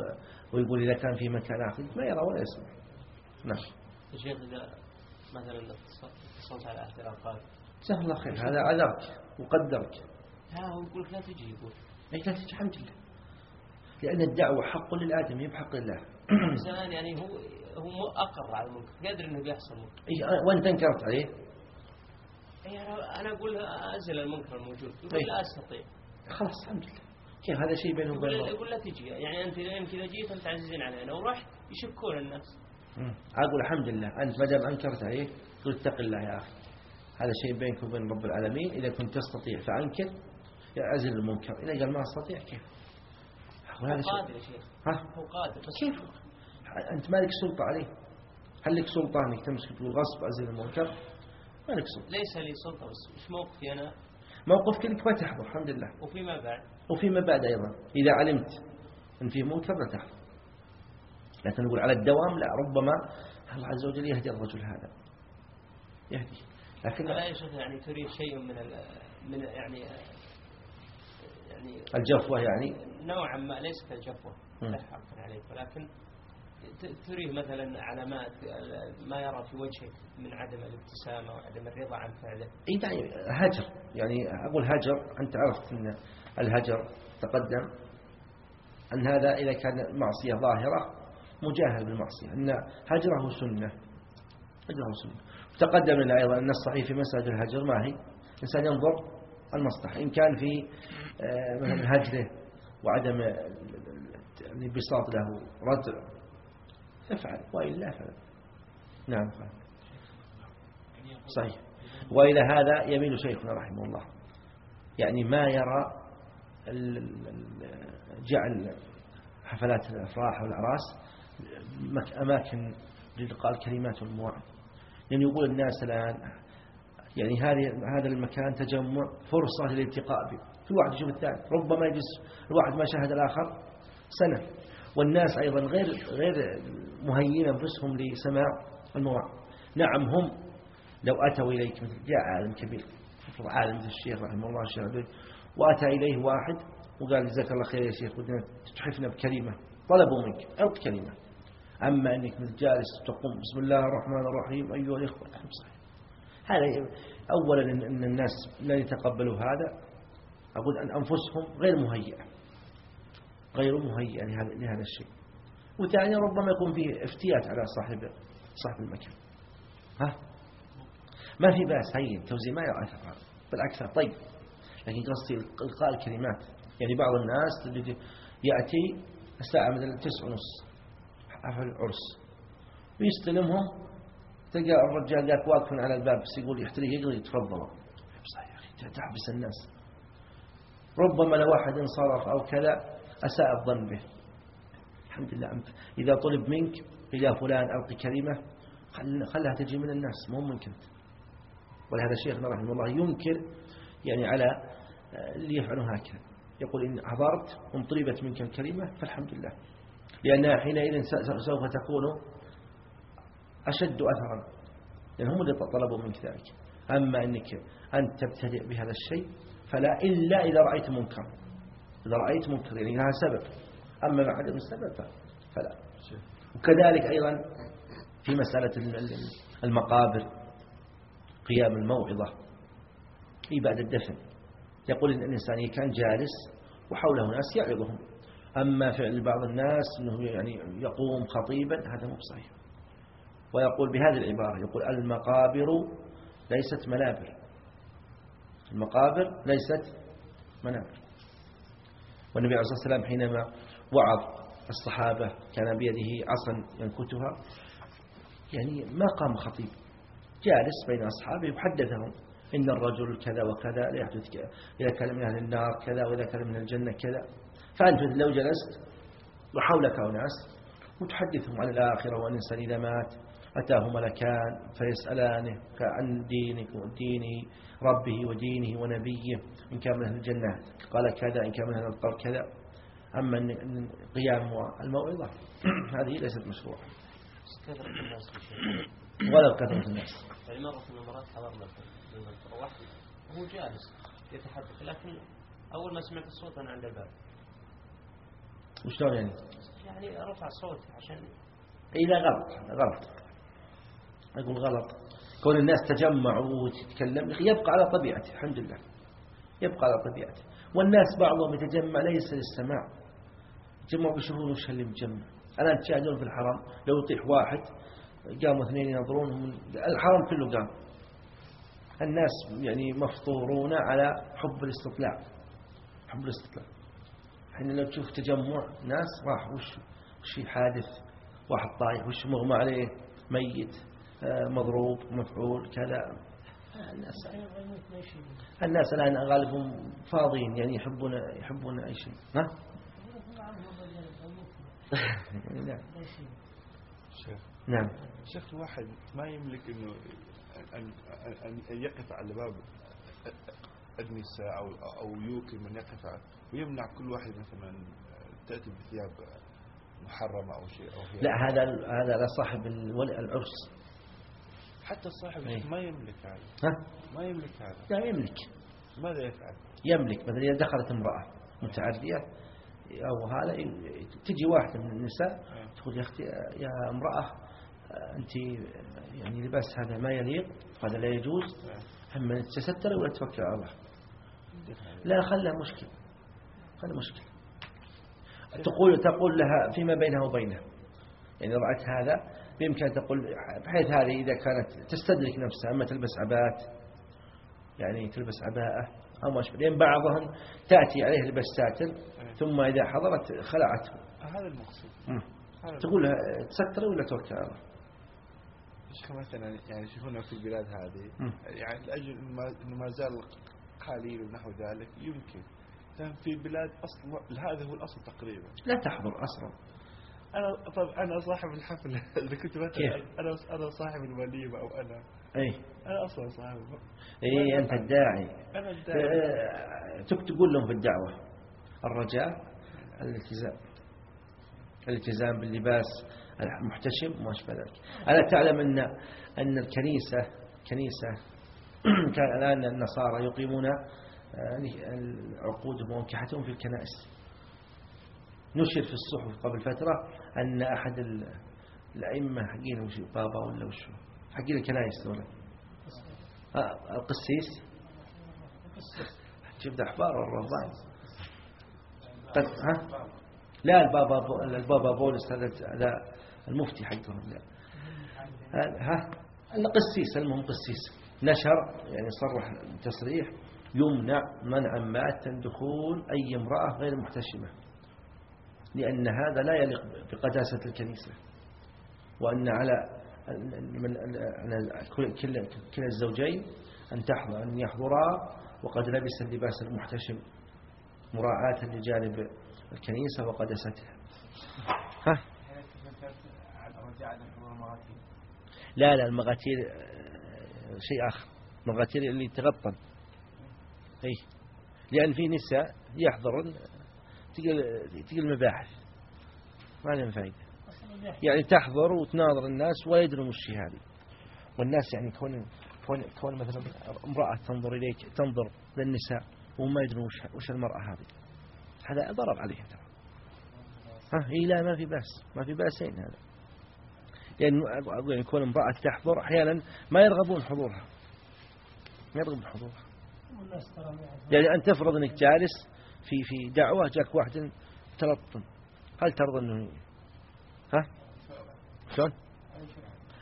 ويقول إذا كان في مكان آخر ما يرى ولا يسمع. نعم. يا شيخ إذا مثلا اتصل- اتصلت على احترافات جزاه الله خير هذا عذرك وقدرك. لا هو يقول لك لا تجي يقول. ليش لا تجي الحمد لله لأن الدعوة حق للآدمي بحق الله. الإنسان يعني هو هو مو أقر على المنكر قادر إنه بيحصل. منكر إيه، وأنت أنكرت عليه؟ إيه أنا أنا أقول أزل المنكر الموجود. يقول إيه. لا أستطيع. خلاص الحمد لله. كيف هذا شيء بينه وبين الله يقول لا تجي. يعني أنت يمكن إذا جيت أنت عزيزين علينا. ورحت يشكون الناس. أقول الحمد لله. أنت ما دام أنكرت عليه قل اتق الله يا أخي. هذا شيء بينك وبين رب العالمين. إذا كنت تستطيع فأنكر يا أزل المنكر. إذا قال ما أستطيع كيف؟ هو قادر يا شيخ. ها؟ هو قادر. بس كيف أنت مالك سلطة عليه. هل لك سلطة أنك تمسك تقول غصب أزل المنكر؟ ما لك سلطة. ليس لي سلطة بس وش موقفي أنا. موقفك انك ما تحضر الحمد لله. وفيما بعد؟ وفيما بعد أيضا. إذا علمت أن فيه منكر لا تحضر. لكن نقول على الدوام لا ربما الله عز وجل يهدي الرجل هذا. يهدي. لكن لا يعني تريد شيء من ال من يعني يعني الجفوة يعني؟ نوعا ما ليس كالجفوة. لا عليك. ولكن تريه مثلا علامات ما يرى في وجهك من عدم الابتسامة وعدم الرضا عن فعله. إيه يعني هجر. يعني أقول هجر أنت عرفت أن الهجر تقدم أن هذا إذا كان معصية ظاهرة مجاهد بالمعصية أن هجره سنة هجره سنة. تقدم لنا أيضا أن الصحيح في مسألة الهجر ما هي؟ الإنسان ينظر المصلحة إن كان في آه، مثلا هجره وعدم الانبساط له ردع افعل وإلا فلا نعم فعل. صحيح. وإلى هذا يميل شيخنا رحمه الله. يعني ما يرى جعل حفلات الأفراح والأعراس أماكن لإلقاء الكلمات والمواعظ يعني يقول الناس الآن يعني هذا المكان تجمع فرصة للالتقاء به. في واحد يشوف الثاني ربما يجلس الواحد ما شاهد الآخر سنة. والناس أيضا غير غير مهيئين أنفسهم لسماع المواعظ نعم هم لو أتوا إليك مثل جاء عالم كبير. مثل عالم مثل الشيخ رحمه الله الشيخ عبد وأتى إليه واحد وقال جزاك الله خير يا شيخ بدنا تحفنا بكلمة طلبوا منك أو كلمة. أما أنك مثل جالس تقوم بسم الله الرحمن الرحيم أيها الإخوة نعم صحيح. هذا أولا إن الناس لا يتقبلوا هذا. أقول أن أنفسهم غير مهيئة. غير مهيئة لهذا لهذا الشيء. وثانيا ربما يكون فيه افتيات على صاحب صاحب المكان. ها؟ ما في بأس هين توزيع ما يأثر هذا بالعكس طيب. لكن قصدي إلقاء الكلمات. يعني بعض الناس يأتي الساعة مثلا تسع ونص حفل عرس. ويستلمهم تلقى الرجال ذاك واقفين على الباب بس يقول يحترق يقضي تفضلوا صحيح يا أخي تحبس الناس. ربما لو واحد انصرف أو كذا أساء الظن به. الحمد لله إذا طلب منك إلى فلان ألقي كلمة خلها تجي من الناس مو منك أنت ولهذا شيخنا رحمه الله ينكر يعني على اللي يفعلون هكذا. يقول إن عبرت وان طلبت منك الكلمة فالحمد لله. لأنها حينئذ سوف تكون أشد أثرا. لأن هم اللي طلبوا منك ذلك. أما أنك أنت تبتدئ بهذا الشيء فلا إلا إذا رأيت منكر إذا رأيت منكر يعني لها سبب. أما مع عدم السبب فلا. وكذلك أيضا في مسألة المقابر. قيام الموعظة في بعد الدفن. يقول إن الإنسان كان جالس وحوله ناس يعظهم. أما فعل بعض الناس أنه يعني يقوم خطيبا هذا مو صحيح ويقول بهذه العبارة يقول المقابر ليست منابر. المقابر ليست منابر. والنبي عليه الصلاة والسلام حينما وعظ الصحابة كان بيده عصا ينكتها يعني ما قام خطيب. جالس بين أصحابه يحدثهم إن الرجل كذا وكذا لا يحدث كذا إذا كان من أهل النار كذا وإذا كان من الجنة كذا. فأنت لو جلست وحولك أناس وتحدثهم عن الآخرة وأن الإنسان إذا مات أتاه ملكان فيسألانه عن دينك ودين ربه ودينه ونبيه إن كان من أهل الجنة قال كذا إن كان من أهل القبر كذا. أما قيام الموعظة هذه ليست مشروعة. ولا كثرة الناس. يعني مرة من المرات حضرنا واحد. وهو جالس يتحدث لكن أول ما سمعت الصوت أنا عند الباب. وشلون يعني؟ يعني رفع صوته عشان إيه لا غلط. غلط. أقول غلط. كون الناس تجمعوا وتتكلم يبقى على طبيعته الحمد لله. يبقى على طبيعته. والناس بعضهم يتجمع ليس للسماع. يتجمعوا بيشوفون وش اللي مجمع؟ الآن تشاهدون في الحرم لو يطيح واحد قاموا اثنين ينظرون الحرم كله قام. الناس يعني مفطورون على حب الاستطلاع. حب الاستطلاع. حين لو تشوف تجمع ناس راح وش وش في حادث؟ واحد طايح وش مغمى عليه؟ ميت آه، مضروب مفعول كذا. الناس الناس الآن غالبهم فاضيين يعني يحبون يحبون أي شيء. ها؟ نعم. نعم. شيخ الواحد ما يملك إنه ان ان يقف على باب النساء أو أو يوكل من يقف ويمنع كل واحد مثلا تأتي بثياب محرمة أو شيء أو لا هذا هذا لصاحب العرس. حتى صاحب إيه؟ ما يملك هذا. ها؟ ما يملك هذا. لا يملك. ماذا يفعل؟ يملك. مثلا إذا دخلت امرأة متعدية أو هذا تجي واحدة من النساء إيه. تقول يا أختي يا امرأة أنت يعني لباس هذا ما يليق هذا لا يجوز. أما تستر ولا توكل على الله. لا خلها مشكلة خلها مشكلة تقول تقول لها فيما بينها وبينه. يعني رأت هذا بإمكان تقول بحيث هذه إذا كانت تستدرك نفسها أما تلبس عبات يعني تلبس عباءة أو ما أشبه. لأن بعضهم تأتي عليه لبس ساتر ثم إذا حضرت خلعته. هذا المقصود. تقول لها تستر ولا توكل على الله. مثلا يعني شوفونا في البلاد هذه يعني لأجل ما زال قليل ونحو ذلك يمكن. في بلاد أصل هذا هو الأصل تقريبا. لا تحضر أصلا. أنا طب أنا صاحب الحفلة. إذا كنت مثلا أنا أنا صاحب الوليمة أو أنا. أي. أنا أصلا صاحب أي أنت الداعي. أنا الداعي. أه، تقول لهم في الدعوة الرجاء الالتزام. الالتزام باللباس المحتشم وما أشبه ذلك. ألا تعلم ان أن الكنيسه كنيسة كان الآن النصارى يقيمون العقود أه، ومنكحتهم في الكنائس. نشر في الصحف قبل فترة أن أحد الأئمة حقين وش بابا ولا وش حقين الكنائس ولا آه القسيس. شفت أحبار الرهبان طيب ها؟ لا البابا البابا بولس هذا المفتي حقهم ها القسيس المهم قسيس. نشر يعني صرح تصريح يمنع منعا ماتا دخول أي امرأة غير محتشمة لأن هذا لا يليق بقداسة الكنيسة. وأن على كل الزوجين أن تحضر أن يحضرا وقد لبس اللباس المحتشم مراعاة لجانب الكنيسة وقدستها ها. لا لا المغاتير آه، شيء آخر. المغاتير اللي تغطن أي لأن في نساء يحضرن تقل المباحث. ما لهم فائدة يعني تحضر وتناظر الناس ولا يدرون وش هذه. والناس يعني كون كون كون مثلا امرأة تنظر إليك تنظر للنساء وما يدرون وش وش المرأة هذه. هذا ضرر عليهم ترى. ها إيه لا ما في بأس. ما في بأسين هذا. يعني أقول يكون امرأة تحضر أحيانا ما يرغبون حضورها. ما يرغبون حضورها. يعني أن تفرض أنك جالس في في دعوة جاك واحد تلطم. هل ترضى أنه ها؟ شلون؟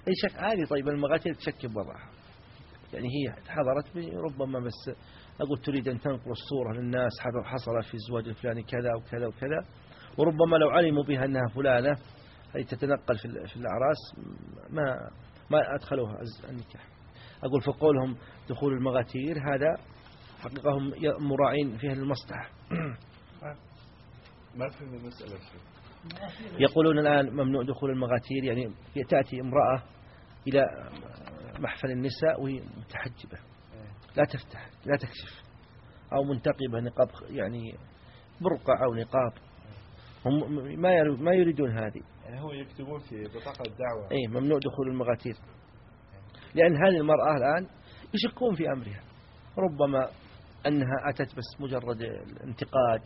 أي شك عادي. طيب المغاتير تشكل وضعها يعني هي حضرت ربما بس أقول تريد أن تنقل الصورة للناس حصل في الزواج الفلاني كذا وكذا وكذا. وربما لو علموا بها أنها فلانة هي تتنقل في الأعراس ما ما أدخلوها النكاح. أقول فقولهم دخول المغاتير هذا حقيقة هم مراعين فيها المصلحة. ما في المسألة يقولون الآن ممنوع دخول المغاتير يعني تأتي امرأة إلى محفل النساء وهي متحجبة. لا تفتح لا تكشف. أو منتقبة نقاب يعني برقع أو نقاب. هم ما ما يريدون هذه. يعني هو يكتبون في بطاقة الدعوة. أي ممنوع دخول المغاتير. لأن هذه المرأة الآن يشكون في أمرها. ربما أنها أتت بس مجرد الانتقاد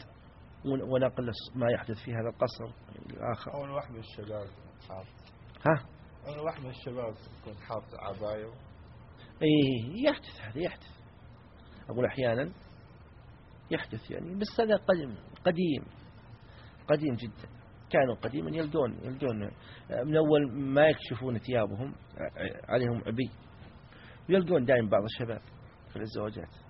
ونقل ما يحدث في هذا القصر الآخر أو واحد من الشباب حاط. ها؟ أو واحد من الشباب يكون حاط عباية. إيه يحدث هذا يحدث. أقول أحيانا يحدث يعني بس هذا قديم قديم قديم جدا. كانوا قديما يلدون يلدون. من أول ما يكشفون ثيابهم عليهم عبي يلقون دائما بعض الشباب في الزواجات.